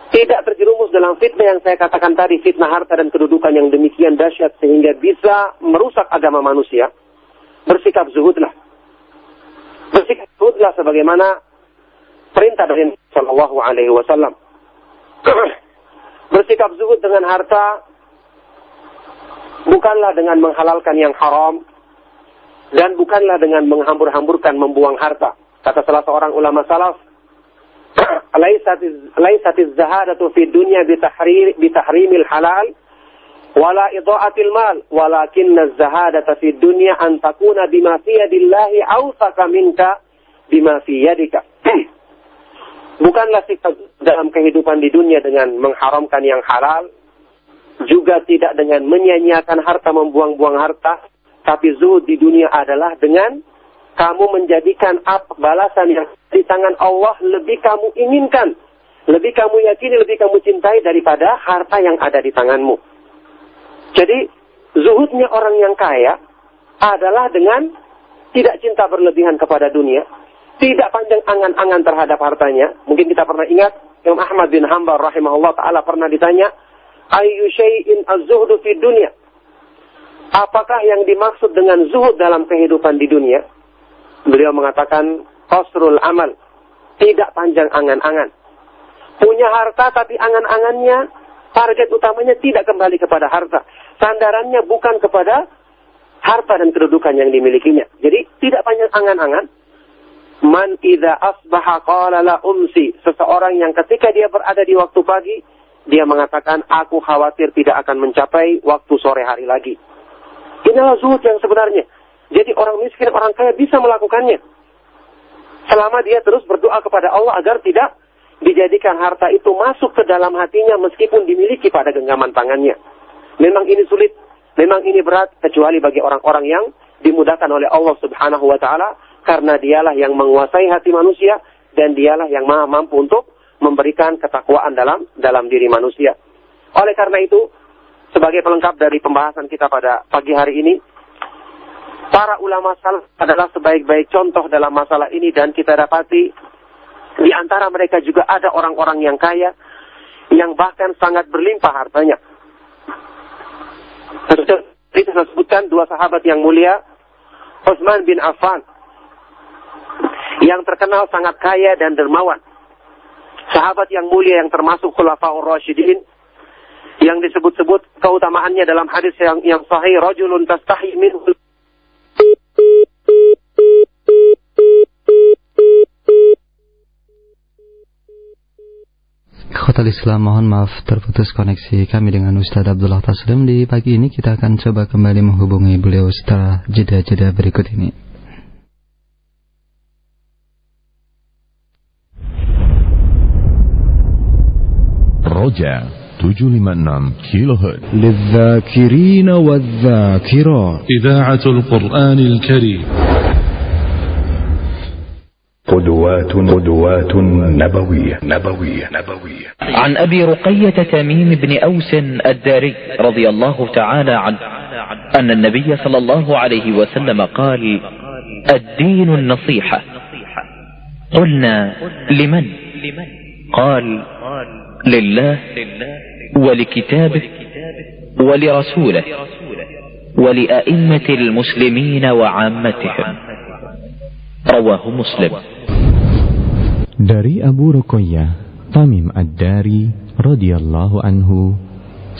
tidak terjerumus dalam fitnah yang saya katakan tadi, fitnah harta dan kedudukan yang demikian dahsyat sehingga bisa merusak agama manusia, bersikap zuhudlah bersikap zuhudlah sebagaimana perintah dari Shallallahu Alaihi Wasallam. bersikap zuhud dengan harta bukanlah dengan menghalalkan yang haram dan bukanlah dengan menghambur-hamburkan membuang harta. Kata salah seorang ulama salaf, "Laisatiz zahadatu fi dunya bitahrimil halal wala idha'atil mal walakin az-zahadata fid dunya an takuna bima fi yadillahi awsaka minka bima fi yadika. Bukanlah sikap dalam kehidupan di dunia dengan mengharamkan yang halal juga tidak dengan menyia-nyiakan harta membuang-buang harta tapi zuhud di dunia adalah dengan kamu menjadikan apa balasan yang di tangan Allah lebih kamu inginkan lebih kamu yakini lebih kamu cintai daripada harta yang ada di tanganmu Jadi zuhudnya orang yang kaya adalah dengan tidak cinta berlebihan kepada dunia, tidak panjang angan-angan terhadap hartanya. Mungkin kita pernah ingat Imam Ahmad bin Hanbal rahimahullah taala pernah ditanya, "Ayyu syai'in az-zuhdu fi dunya?" Apakah yang dimaksud dengan zuhud dalam kehidupan di dunia? Beliau mengatakan, "Qasrul amal." Tidak panjang angan-angan. Punya harta tapi angan-angannya target utamanya tidak kembali kepada harta. Sandarannya bukan kepada harta dan kedudukan yang dimilikinya. Jadi tidak panjang angan-angan. Man idza asbaha qala la umsi. Seseorang yang ketika dia berada di waktu pagi, dia mengatakan, aku khawatir tidak akan mencapai waktu sore hari lagi. Inilah zuhud yang sebenarnya. Jadi orang miskin, orang kaya bisa melakukannya. Selama dia terus berdoa kepada Allah agar tidak dijadikan harta itu masuk ke dalam hatinya meskipun dimiliki pada genggaman tangannya. Memang ini sulit Memang ini berat kecuali bagi orang-orang yang dimudahkan oleh Allah Subhanahu wa taala karena dialah yang menguasai hati manusia dan dialah yang maha mampu untuk memberikan ketakwaan dalam dalam diri manusia. Oleh karena itu, sebagai pelengkap dari pembahasan kita pada pagi hari ini, para ulama salaf adalah sebaik-baik contoh dalam masalah ini dan kita dapati di antara mereka juga ada orang-orang yang kaya yang bahkan sangat berlimpah hartanya. Kita saya sebutkan dua sahabat yang mulia, Utsman bin Affan, yang terkenal sangat kaya dan dermawan. Sahabat yang mulia yang termasuk Khulafaur Rasyidin, yang disebut-sebut keutamaannya dalam hadis yang yang sahih, rajulun tastahi minhu Khotal Islam mohon maaf terputus koneksi kami dengan Ustaz Abdullah Taslim di pagi ini kita akan coba kembali menghubungi beliau setelah jeda-jeda berikut ini. Roja 756 كيلوهرتز للذاكرين والذاكرات إذاعة القرآن الكريم قدوات قدوات نبوية نبوية نبوية. عن أبي رقية تميم بن أوس الداري رضي الله تعالى عنه أن النبي صلى الله عليه وسلم قال الدين النصيحة. قلنا لمن؟ قال لله ولكتابه ولرسوله ولأئمة المسلمين وعامتهم. رواه مسلم. Dari Abu Ruqayyah Tamim Ad-Dari radhiyallahu anhu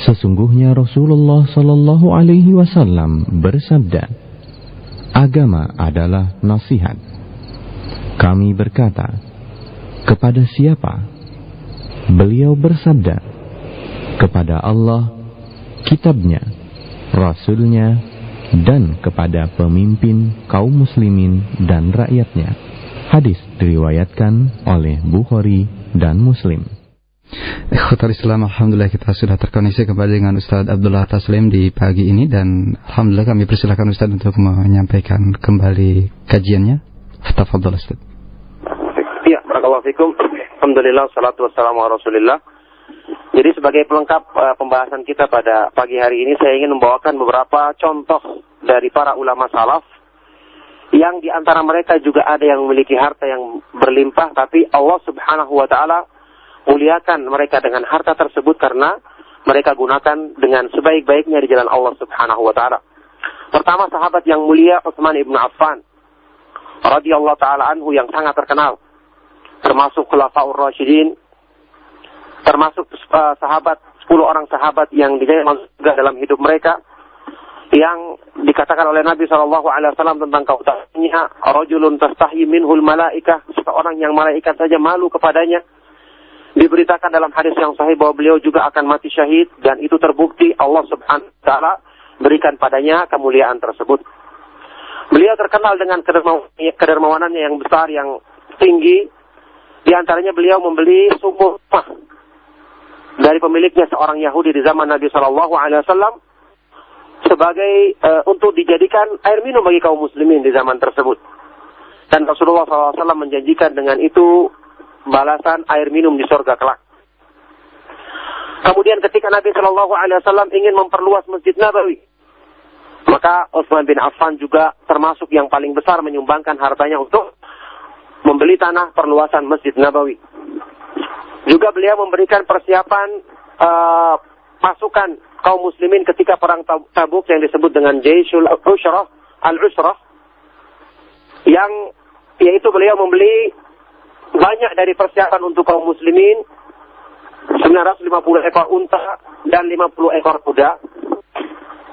Sesungguhnya Rasulullah sallallahu alaihi wasallam bersabda Agama adalah nasihat Kami berkata Kepada siapa? Beliau bersabda Kepada Allah Kitabnya Rasulnya dan kepada pemimpin kaum muslimin dan rakyatnya Hadis diriwayatkan oleh Bukhari dan Muslim. Ikhwatal Islam, Alhamdulillah kita sudah terkoneksi kembali dengan Ustadz Abdullah Taslim di pagi ini dan Alhamdulillah kami persilakan Ustadz untuk menyampaikan kembali kajiannya. Tafadhol Ustadz. Ya, barakallahu fikum. Alhamdulillah, salatu wassalamu ala rasulillah. Jadi sebagai pelengkap uh, pembahasan kita pada pagi hari ini, saya ingin membawakan beberapa contoh dari para ulama salaf yang di antara mereka juga ada yang memiliki harta yang berlimpah tapi Allah Subhanahu wa taala muliakan mereka dengan harta tersebut karena mereka gunakan dengan sebaik-baiknya di jalan Allah Subhanahu wa taala. Pertama sahabat yang mulia Utsman ibnu Affan radhiyallahu taala anhu yang sangat terkenal termasuk khulafaur rasyidin termasuk uh, sahabat 10 orang sahabat yang masuk dalam hidup mereka yang dikatakan oleh Nabi Shallallahu Alaihi Wasallam tentang keutamaannya, rojulun tastahi minhul malaikah, seorang yang malaikat saja malu kepadanya. Diberitakan dalam hadis yang sahih bahwa beliau juga akan mati syahid dan itu terbukti Allah Subhanahu Wa Taala berikan padanya kemuliaan tersebut. Beliau terkenal dengan kedermawanannya yang besar, yang tinggi. Di antaranya beliau membeli sumur dari pemiliknya seorang Yahudi di zaman Nabi Shallallahu Alaihi Wasallam sebagai uh, untuk dijadikan air minum bagi kaum muslimin di zaman tersebut. Dan Rasulullah SAW menjanjikan dengan itu balasan air minum di sorga kelak. Kemudian ketika Nabi Shallallahu Alaihi Wasallam ingin memperluas Masjid Nabawi, maka Utsman bin Affan juga termasuk yang paling besar menyumbangkan hartanya untuk membeli tanah perluasan Masjid Nabawi. Juga beliau memberikan persiapan uh, pasukan kaum muslimin ketika perang Tabuk yang disebut dengan Jaisul Usrah, Al-Usrah yang yaitu beliau membeli banyak dari persiapan untuk kaum muslimin 950 ekor unta dan 50 ekor kuda.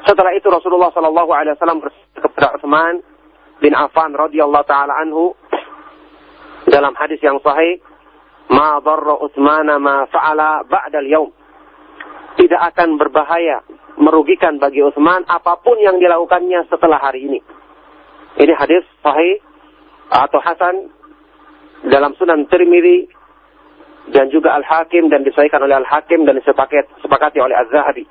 Setelah itu Rasulullah Shallallahu Alaihi Wasallam kepada Utsman bin Affan radhiyallahu taala anhu dalam hadis yang sahih, "Ma darra Utsman ma fa'ala ba'da al-yaum." Tidak akan berbahaya, merugikan bagi Utsman apa pun yang dilakukannya setelah hari ini. Ini hadis sahih atau hasan dalam Sunan Tirmidzi dan juga Al-Hakim dan disahihkan oleh Al-Hakim dan disepakati sepakati oleh Az-Zahabi.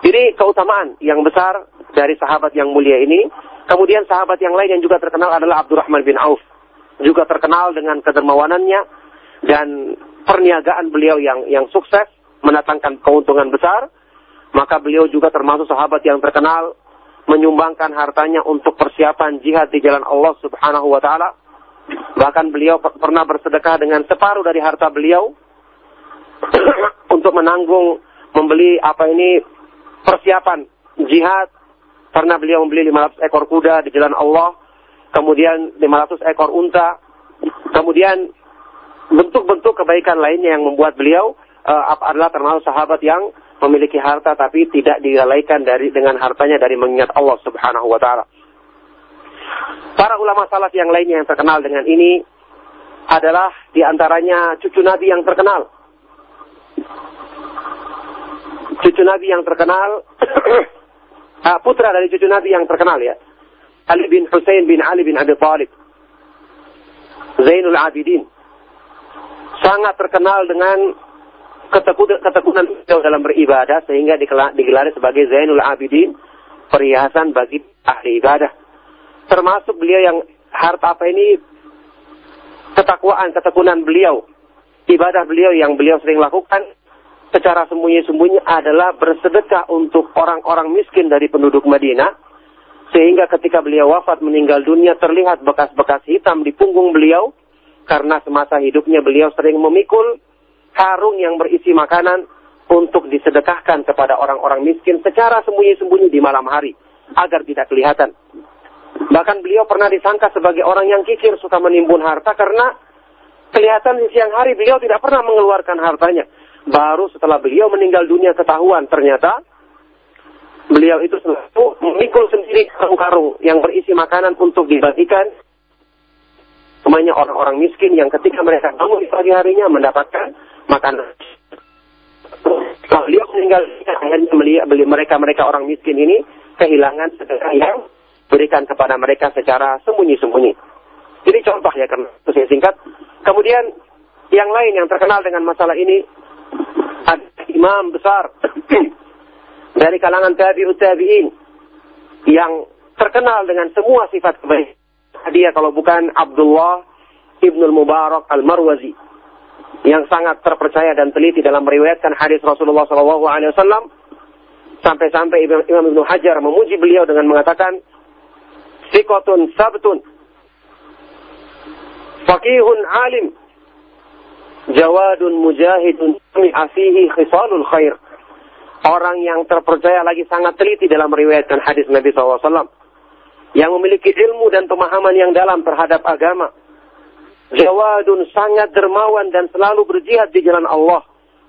Ini keutamaan yang besar dari sahabat yang mulia ini. Kemudian sahabat yang lain yang juga terkenal adalah Abdurrahman bin Auf. Juga terkenal dengan kedermawanannya dan perniagaan beliau yang yang sukses mendatangkan keuntungan besar. Maka beliau juga termasuk sahabat yang terkenal menyumbangkan hartanya untuk persiapan jihad di jalan Allah Subhanahu wa taala. Bahkan beliau pernah bersedekah dengan separuh dari harta beliau untuk menanggung membeli apa ini persiapan jihad karena beliau membeli 500 ekor kuda di jalan Allah, kemudian 500 ekor unta, kemudian bentuk-bentuk kebaikan lainnya yang membuat beliau uh, adalah termasuk sahabat yang memiliki harta tapi tidak dilalaikan dari dengan hartanya dari mengingat Allah Subhanahu wa taala. Para ulama salaf yang lainnya yang terkenal dengan ini adalah di antaranya cucu Nabi yang terkenal. Cucu Nabi yang terkenal, ah, putra dari cucu Nabi yang terkenal ya. Ali bin Hussein bin Ali bin Abi Thalib. Zainul Abidin. Sangat terkenal dengan ketekunan, beliau dalam beribadah sehingga digelar sebagai Zainul Abidin, perhiasan bagi ahli ibadah. Termasuk beliau yang harta apa ini? Ketakwaan, ketekunan beliau, ibadah beliau yang beliau sering lakukan secara sembunyi-sembunyi adalah bersedekah untuk orang-orang miskin dari penduduk Madinah. Sehingga ketika beliau wafat meninggal dunia terlihat bekas-bekas hitam di punggung beliau. Karena semasa hidupnya beliau sering memikul karung yang berisi makanan untuk disedekahkan kepada orang-orang miskin secara sembunyi-sembunyi di malam hari agar tidak kelihatan. Bahkan beliau pernah disangka sebagai orang yang kikir suka menimbun harta karena kelihatan di siang hari beliau tidak pernah mengeluarkan hartanya. Baru setelah beliau meninggal dunia ketahuan ternyata beliau itu selalu memikul sendiri karung-karung yang berisi makanan untuk dibagikan semuanya orang-orang miskin yang ketika mereka bangun di pagi harinya mendapatkan makanan. Kalau beliau meninggal akhirnya mereka-mereka orang miskin ini kehilangan sedekah yang berikan kepada mereka secara sembunyi-sembunyi. Jadi contoh ya karena saya singkat. Kemudian yang lain yang terkenal dengan masalah ini ada imam besar dari kalangan tabi'ut tabi'in yang terkenal dengan semua sifat kebaikan. Dia kalau bukan Abdullah Ibnul Mubarak Al-Marwazi yang sangat terpercaya dan teliti dalam meriwayatkan hadis Rasulullah SAW sampai-sampai Imam, Ibnu Hajar memuji beliau dengan mengatakan sikotun sabtun fakihun alim jawadun mujahidun asihi khisalul khair. Orang yang terpercaya lagi sangat teliti dalam meriwayatkan hadis Nabi SAW yang memiliki ilmu dan pemahaman yang dalam terhadap agama Jawadun sangat dermawan dan selalu berjihad di jalan Allah.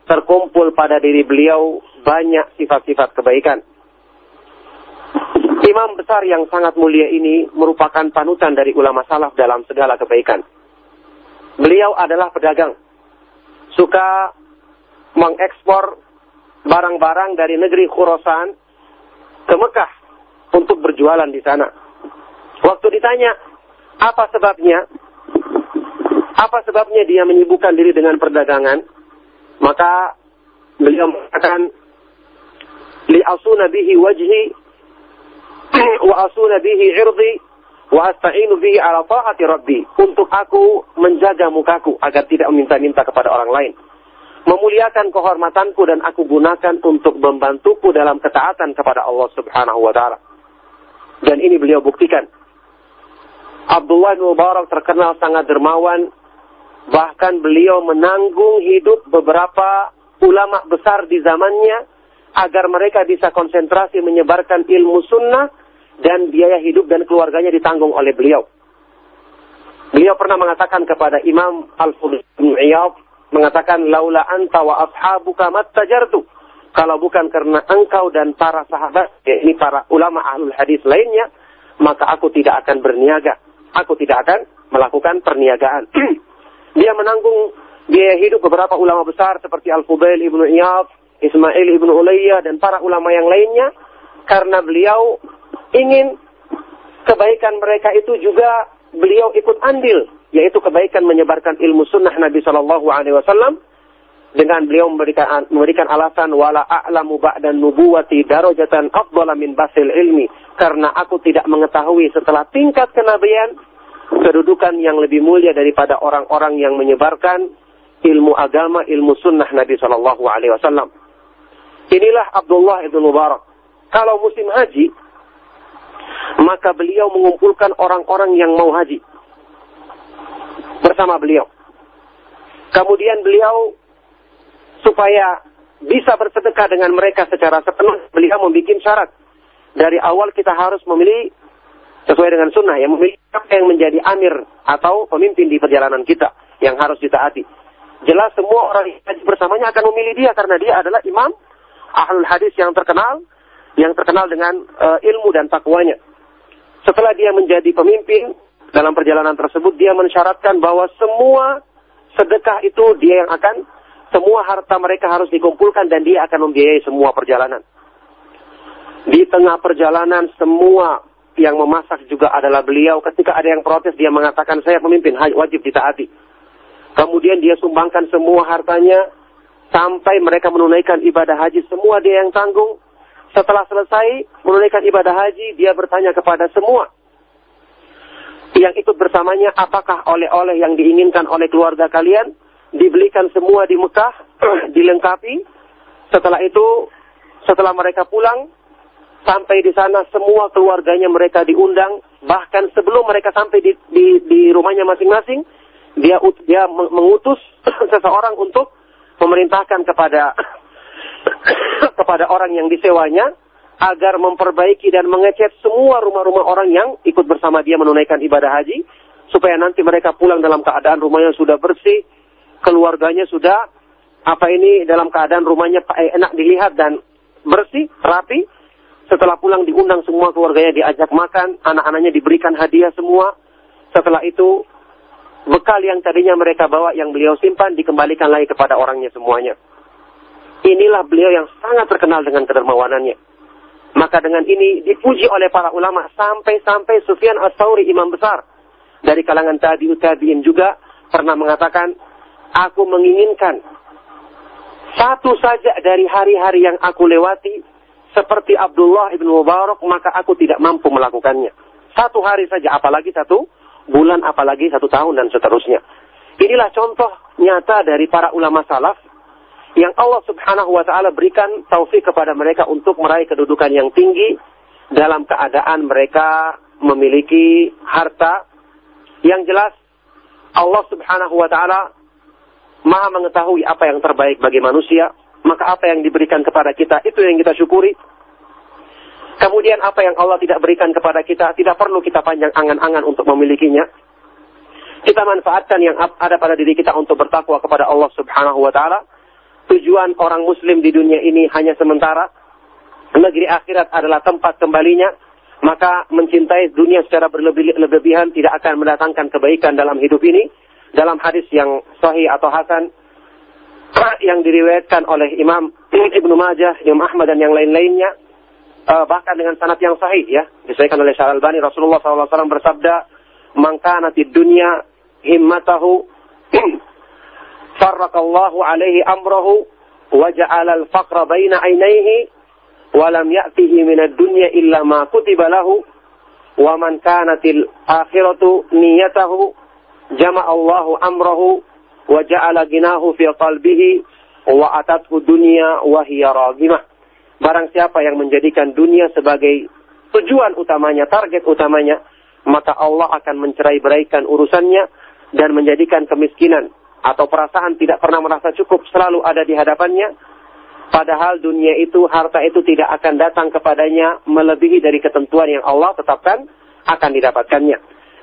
Terkumpul pada diri beliau banyak sifat-sifat kebaikan. Imam besar yang sangat mulia ini merupakan panutan dari ulama salaf dalam segala kebaikan. Beliau adalah pedagang. Suka mengekspor barang-barang dari negeri Khurasan ke Mekah untuk berjualan di sana. Waktu ditanya, apa sebabnya? Apa sebabnya dia menyibukkan diri dengan perdagangan? Maka beliau mengatakan, asuna bihi wajhi wa asuna bihi irdi wa asta'inu bihi ala ta'ati rabbi. Untuk aku menjaga mukaku agar tidak meminta-minta kepada orang lain. memuliakan kehormatanku dan aku gunakan untuk membantuku dalam ketaatan kepada Allah Subhanahu wa taala. Dan ini beliau buktikan. Abdullah bin Mubarak terkenal sangat dermawan, bahkan beliau menanggung hidup beberapa ulama besar di zamannya agar mereka bisa konsentrasi menyebarkan ilmu sunnah dan biaya hidup dan keluarganya ditanggung oleh beliau. Beliau pernah mengatakan kepada Imam Al-Fudhil bin Iyad, mengatakan, Laula anta wa ashabuka mattajartu. Kalau bukan karena engkau dan para sahabat, ini para ulama ahlul hadis lainnya, maka aku tidak akan berniaga. Aku tidak akan melakukan perniagaan. Dia menanggung biaya hidup beberapa ulama besar seperti Al-Fudail ibnu Iyad, Ismail ibnu Ulayya, dan para ulama yang lainnya, karena beliau ingin kebaikan mereka itu juga beliau ikut andil, yaitu kebaikan menyebarkan ilmu sunnah Nabi Shallallahu Alaihi Wasallam dengan beliau memberikan memberikan alasan wala a'lamu ba'dan nubuwati darajatan afdala min basil ilmi. Karena aku tidak mengetahui setelah tingkat kenabian kedudukan yang lebih mulia daripada orang-orang yang menyebarkan ilmu agama ilmu sunnah Nabi Shallallahu Alaihi Wasallam inilah Abdullah ibn Mubarak kalau musim haji maka beliau mengumpulkan orang-orang yang mau haji bersama beliau. Kemudian beliau supaya bisa bersedekah dengan mereka secara sepenuh, beliau membuat syarat. Dari awal kita harus memilih sesuai dengan sunnah, yang memilih siapa yang menjadi amir atau pemimpin di perjalanan kita yang harus ditaati. Jelas semua orang haji bersamanya akan memilih dia karena dia adalah imam ahlul hadis yang terkenal, yang terkenal dengan uh, ilmu dan takwanya. Setelah dia menjadi pemimpin dalam perjalanan tersebut, dia mensyaratkan bahwa semua sedekah itu dia yang akan, semua harta mereka harus dikumpulkan dan dia akan membiayai semua perjalanan. Di tengah perjalanan semua yang memasak juga adalah beliau. Ketika ada yang protes, dia mengatakan saya pemimpin, wajib ditaati. Kemudian dia sumbangkan semua hartanya sampai mereka menunaikan ibadah haji. Semua dia yang tanggung. Setelah selesai menunaikan ibadah haji, dia bertanya kepada semua yang ikut bersamanya, apakah oleh-oleh yang diinginkan oleh keluarga kalian dibelikan semua di Mekah, dilengkapi. Setelah itu, setelah mereka pulang, sampai di sana semua keluarganya mereka diundang. Bahkan sebelum mereka sampai di, di, di rumahnya masing-masing, dia dia mengutus seseorang untuk memerintahkan kepada kepada orang yang disewanya agar memperbaiki dan mengecat semua rumah-rumah orang yang ikut bersama dia menunaikan ibadah haji supaya nanti mereka pulang dalam keadaan rumahnya sudah bersih, keluarganya sudah apa ini dalam keadaan rumahnya eh, enak dilihat dan bersih, rapi. Setelah pulang diundang semua keluarganya diajak makan, anak-anaknya diberikan hadiah semua. Setelah itu bekal yang tadinya mereka bawa yang beliau simpan dikembalikan lagi kepada orangnya semuanya. Inilah beliau yang sangat terkenal dengan kedermawanannya. Maka dengan ini dipuji oleh para ulama sampai-sampai Sufyan As-Sauri imam besar dari kalangan tabi'ut tabi'in juga pernah mengatakan, aku menginginkan satu saja dari hari-hari yang aku lewati seperti Abdullah ibn Mubarak maka aku tidak mampu melakukannya. Satu hari saja, apalagi satu bulan, apalagi satu tahun dan seterusnya. Inilah contoh nyata dari para ulama salaf yang Allah Subhanahu wa taala berikan taufik kepada mereka untuk meraih kedudukan yang tinggi dalam keadaan mereka memiliki harta yang jelas Allah Subhanahu wa taala Maha mengetahui apa yang terbaik bagi manusia, maka apa yang diberikan kepada kita itu yang kita syukuri. Kemudian apa yang Allah tidak berikan kepada kita tidak perlu kita panjang angan-angan untuk memilikinya. Kita manfaatkan yang ada pada diri kita untuk bertakwa kepada Allah Subhanahu wa taala tujuan orang muslim di dunia ini hanya sementara, negeri akhirat adalah tempat kembalinya, maka mencintai dunia secara berlebihan tidak akan mendatangkan kebaikan dalam hidup ini. Dalam hadis yang sahih atau hasan, yang diriwayatkan oleh Imam Ibnu Majah, Imam Ahmad dan yang lain-lainnya, uh, bahkan dengan sanad yang sahih ya, disahkan oleh Syarah Albani Rasulullah SAW bersabda, "Mangkanatid dunya himmatahu farraqallahu alaihi amrahu wa ja'ala al-faqra baina ainaihi wa lam ya'tihi min ad-dunya illa ma kutiba lahu wa man kanatil akhiratu niyatahu jama'a Allahu amrahu wa ja'ala ginahu fi qalbihi wa atathu dunya wa hiya raghimah. Barang siapa yang menjadikan dunia sebagai tujuan utamanya, target utamanya, maka Allah akan mencerai-beraikan urusannya dan menjadikan kemiskinan atau perasaan tidak pernah merasa cukup selalu ada di hadapannya. Padahal dunia itu, harta itu tidak akan datang kepadanya melebihi dari ketentuan yang Allah tetapkan akan didapatkannya.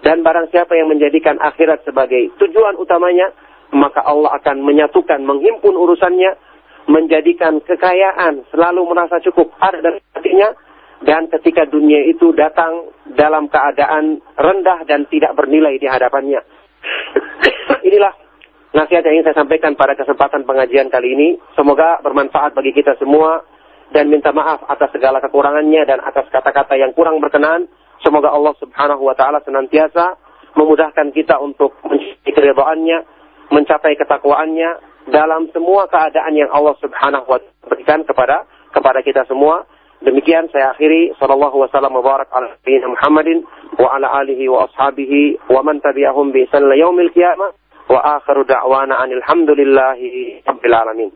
Dan barang siapa yang menjadikan akhirat sebagai tujuan utamanya, maka Allah akan menyatukan, menghimpun urusannya, menjadikan kekayaan selalu merasa cukup ada dari hatinya, dan ketika dunia itu datang dalam keadaan rendah dan tidak bernilai di hadapannya. Inilah nasihat yang ingin saya sampaikan pada kesempatan pengajian kali ini. Semoga bermanfaat bagi kita semua dan minta maaf atas segala kekurangannya dan atas kata-kata yang kurang berkenan. Semoga Allah Subhanahu wa taala senantiasa memudahkan kita untuk mencapai keridhaannya, mencapai ketakwaannya dalam semua keadaan yang Allah Subhanahu wa taala berikan kepada kepada kita semua. Demikian saya akhiri sallallahu wasallam mubarak ala Muhammadin wa ala alihi wa ashabihi wa man tabi'ahum bi ihsan yaumil qiyamah wa akhiru da'wana anil hamdulillahi rabbil alamin.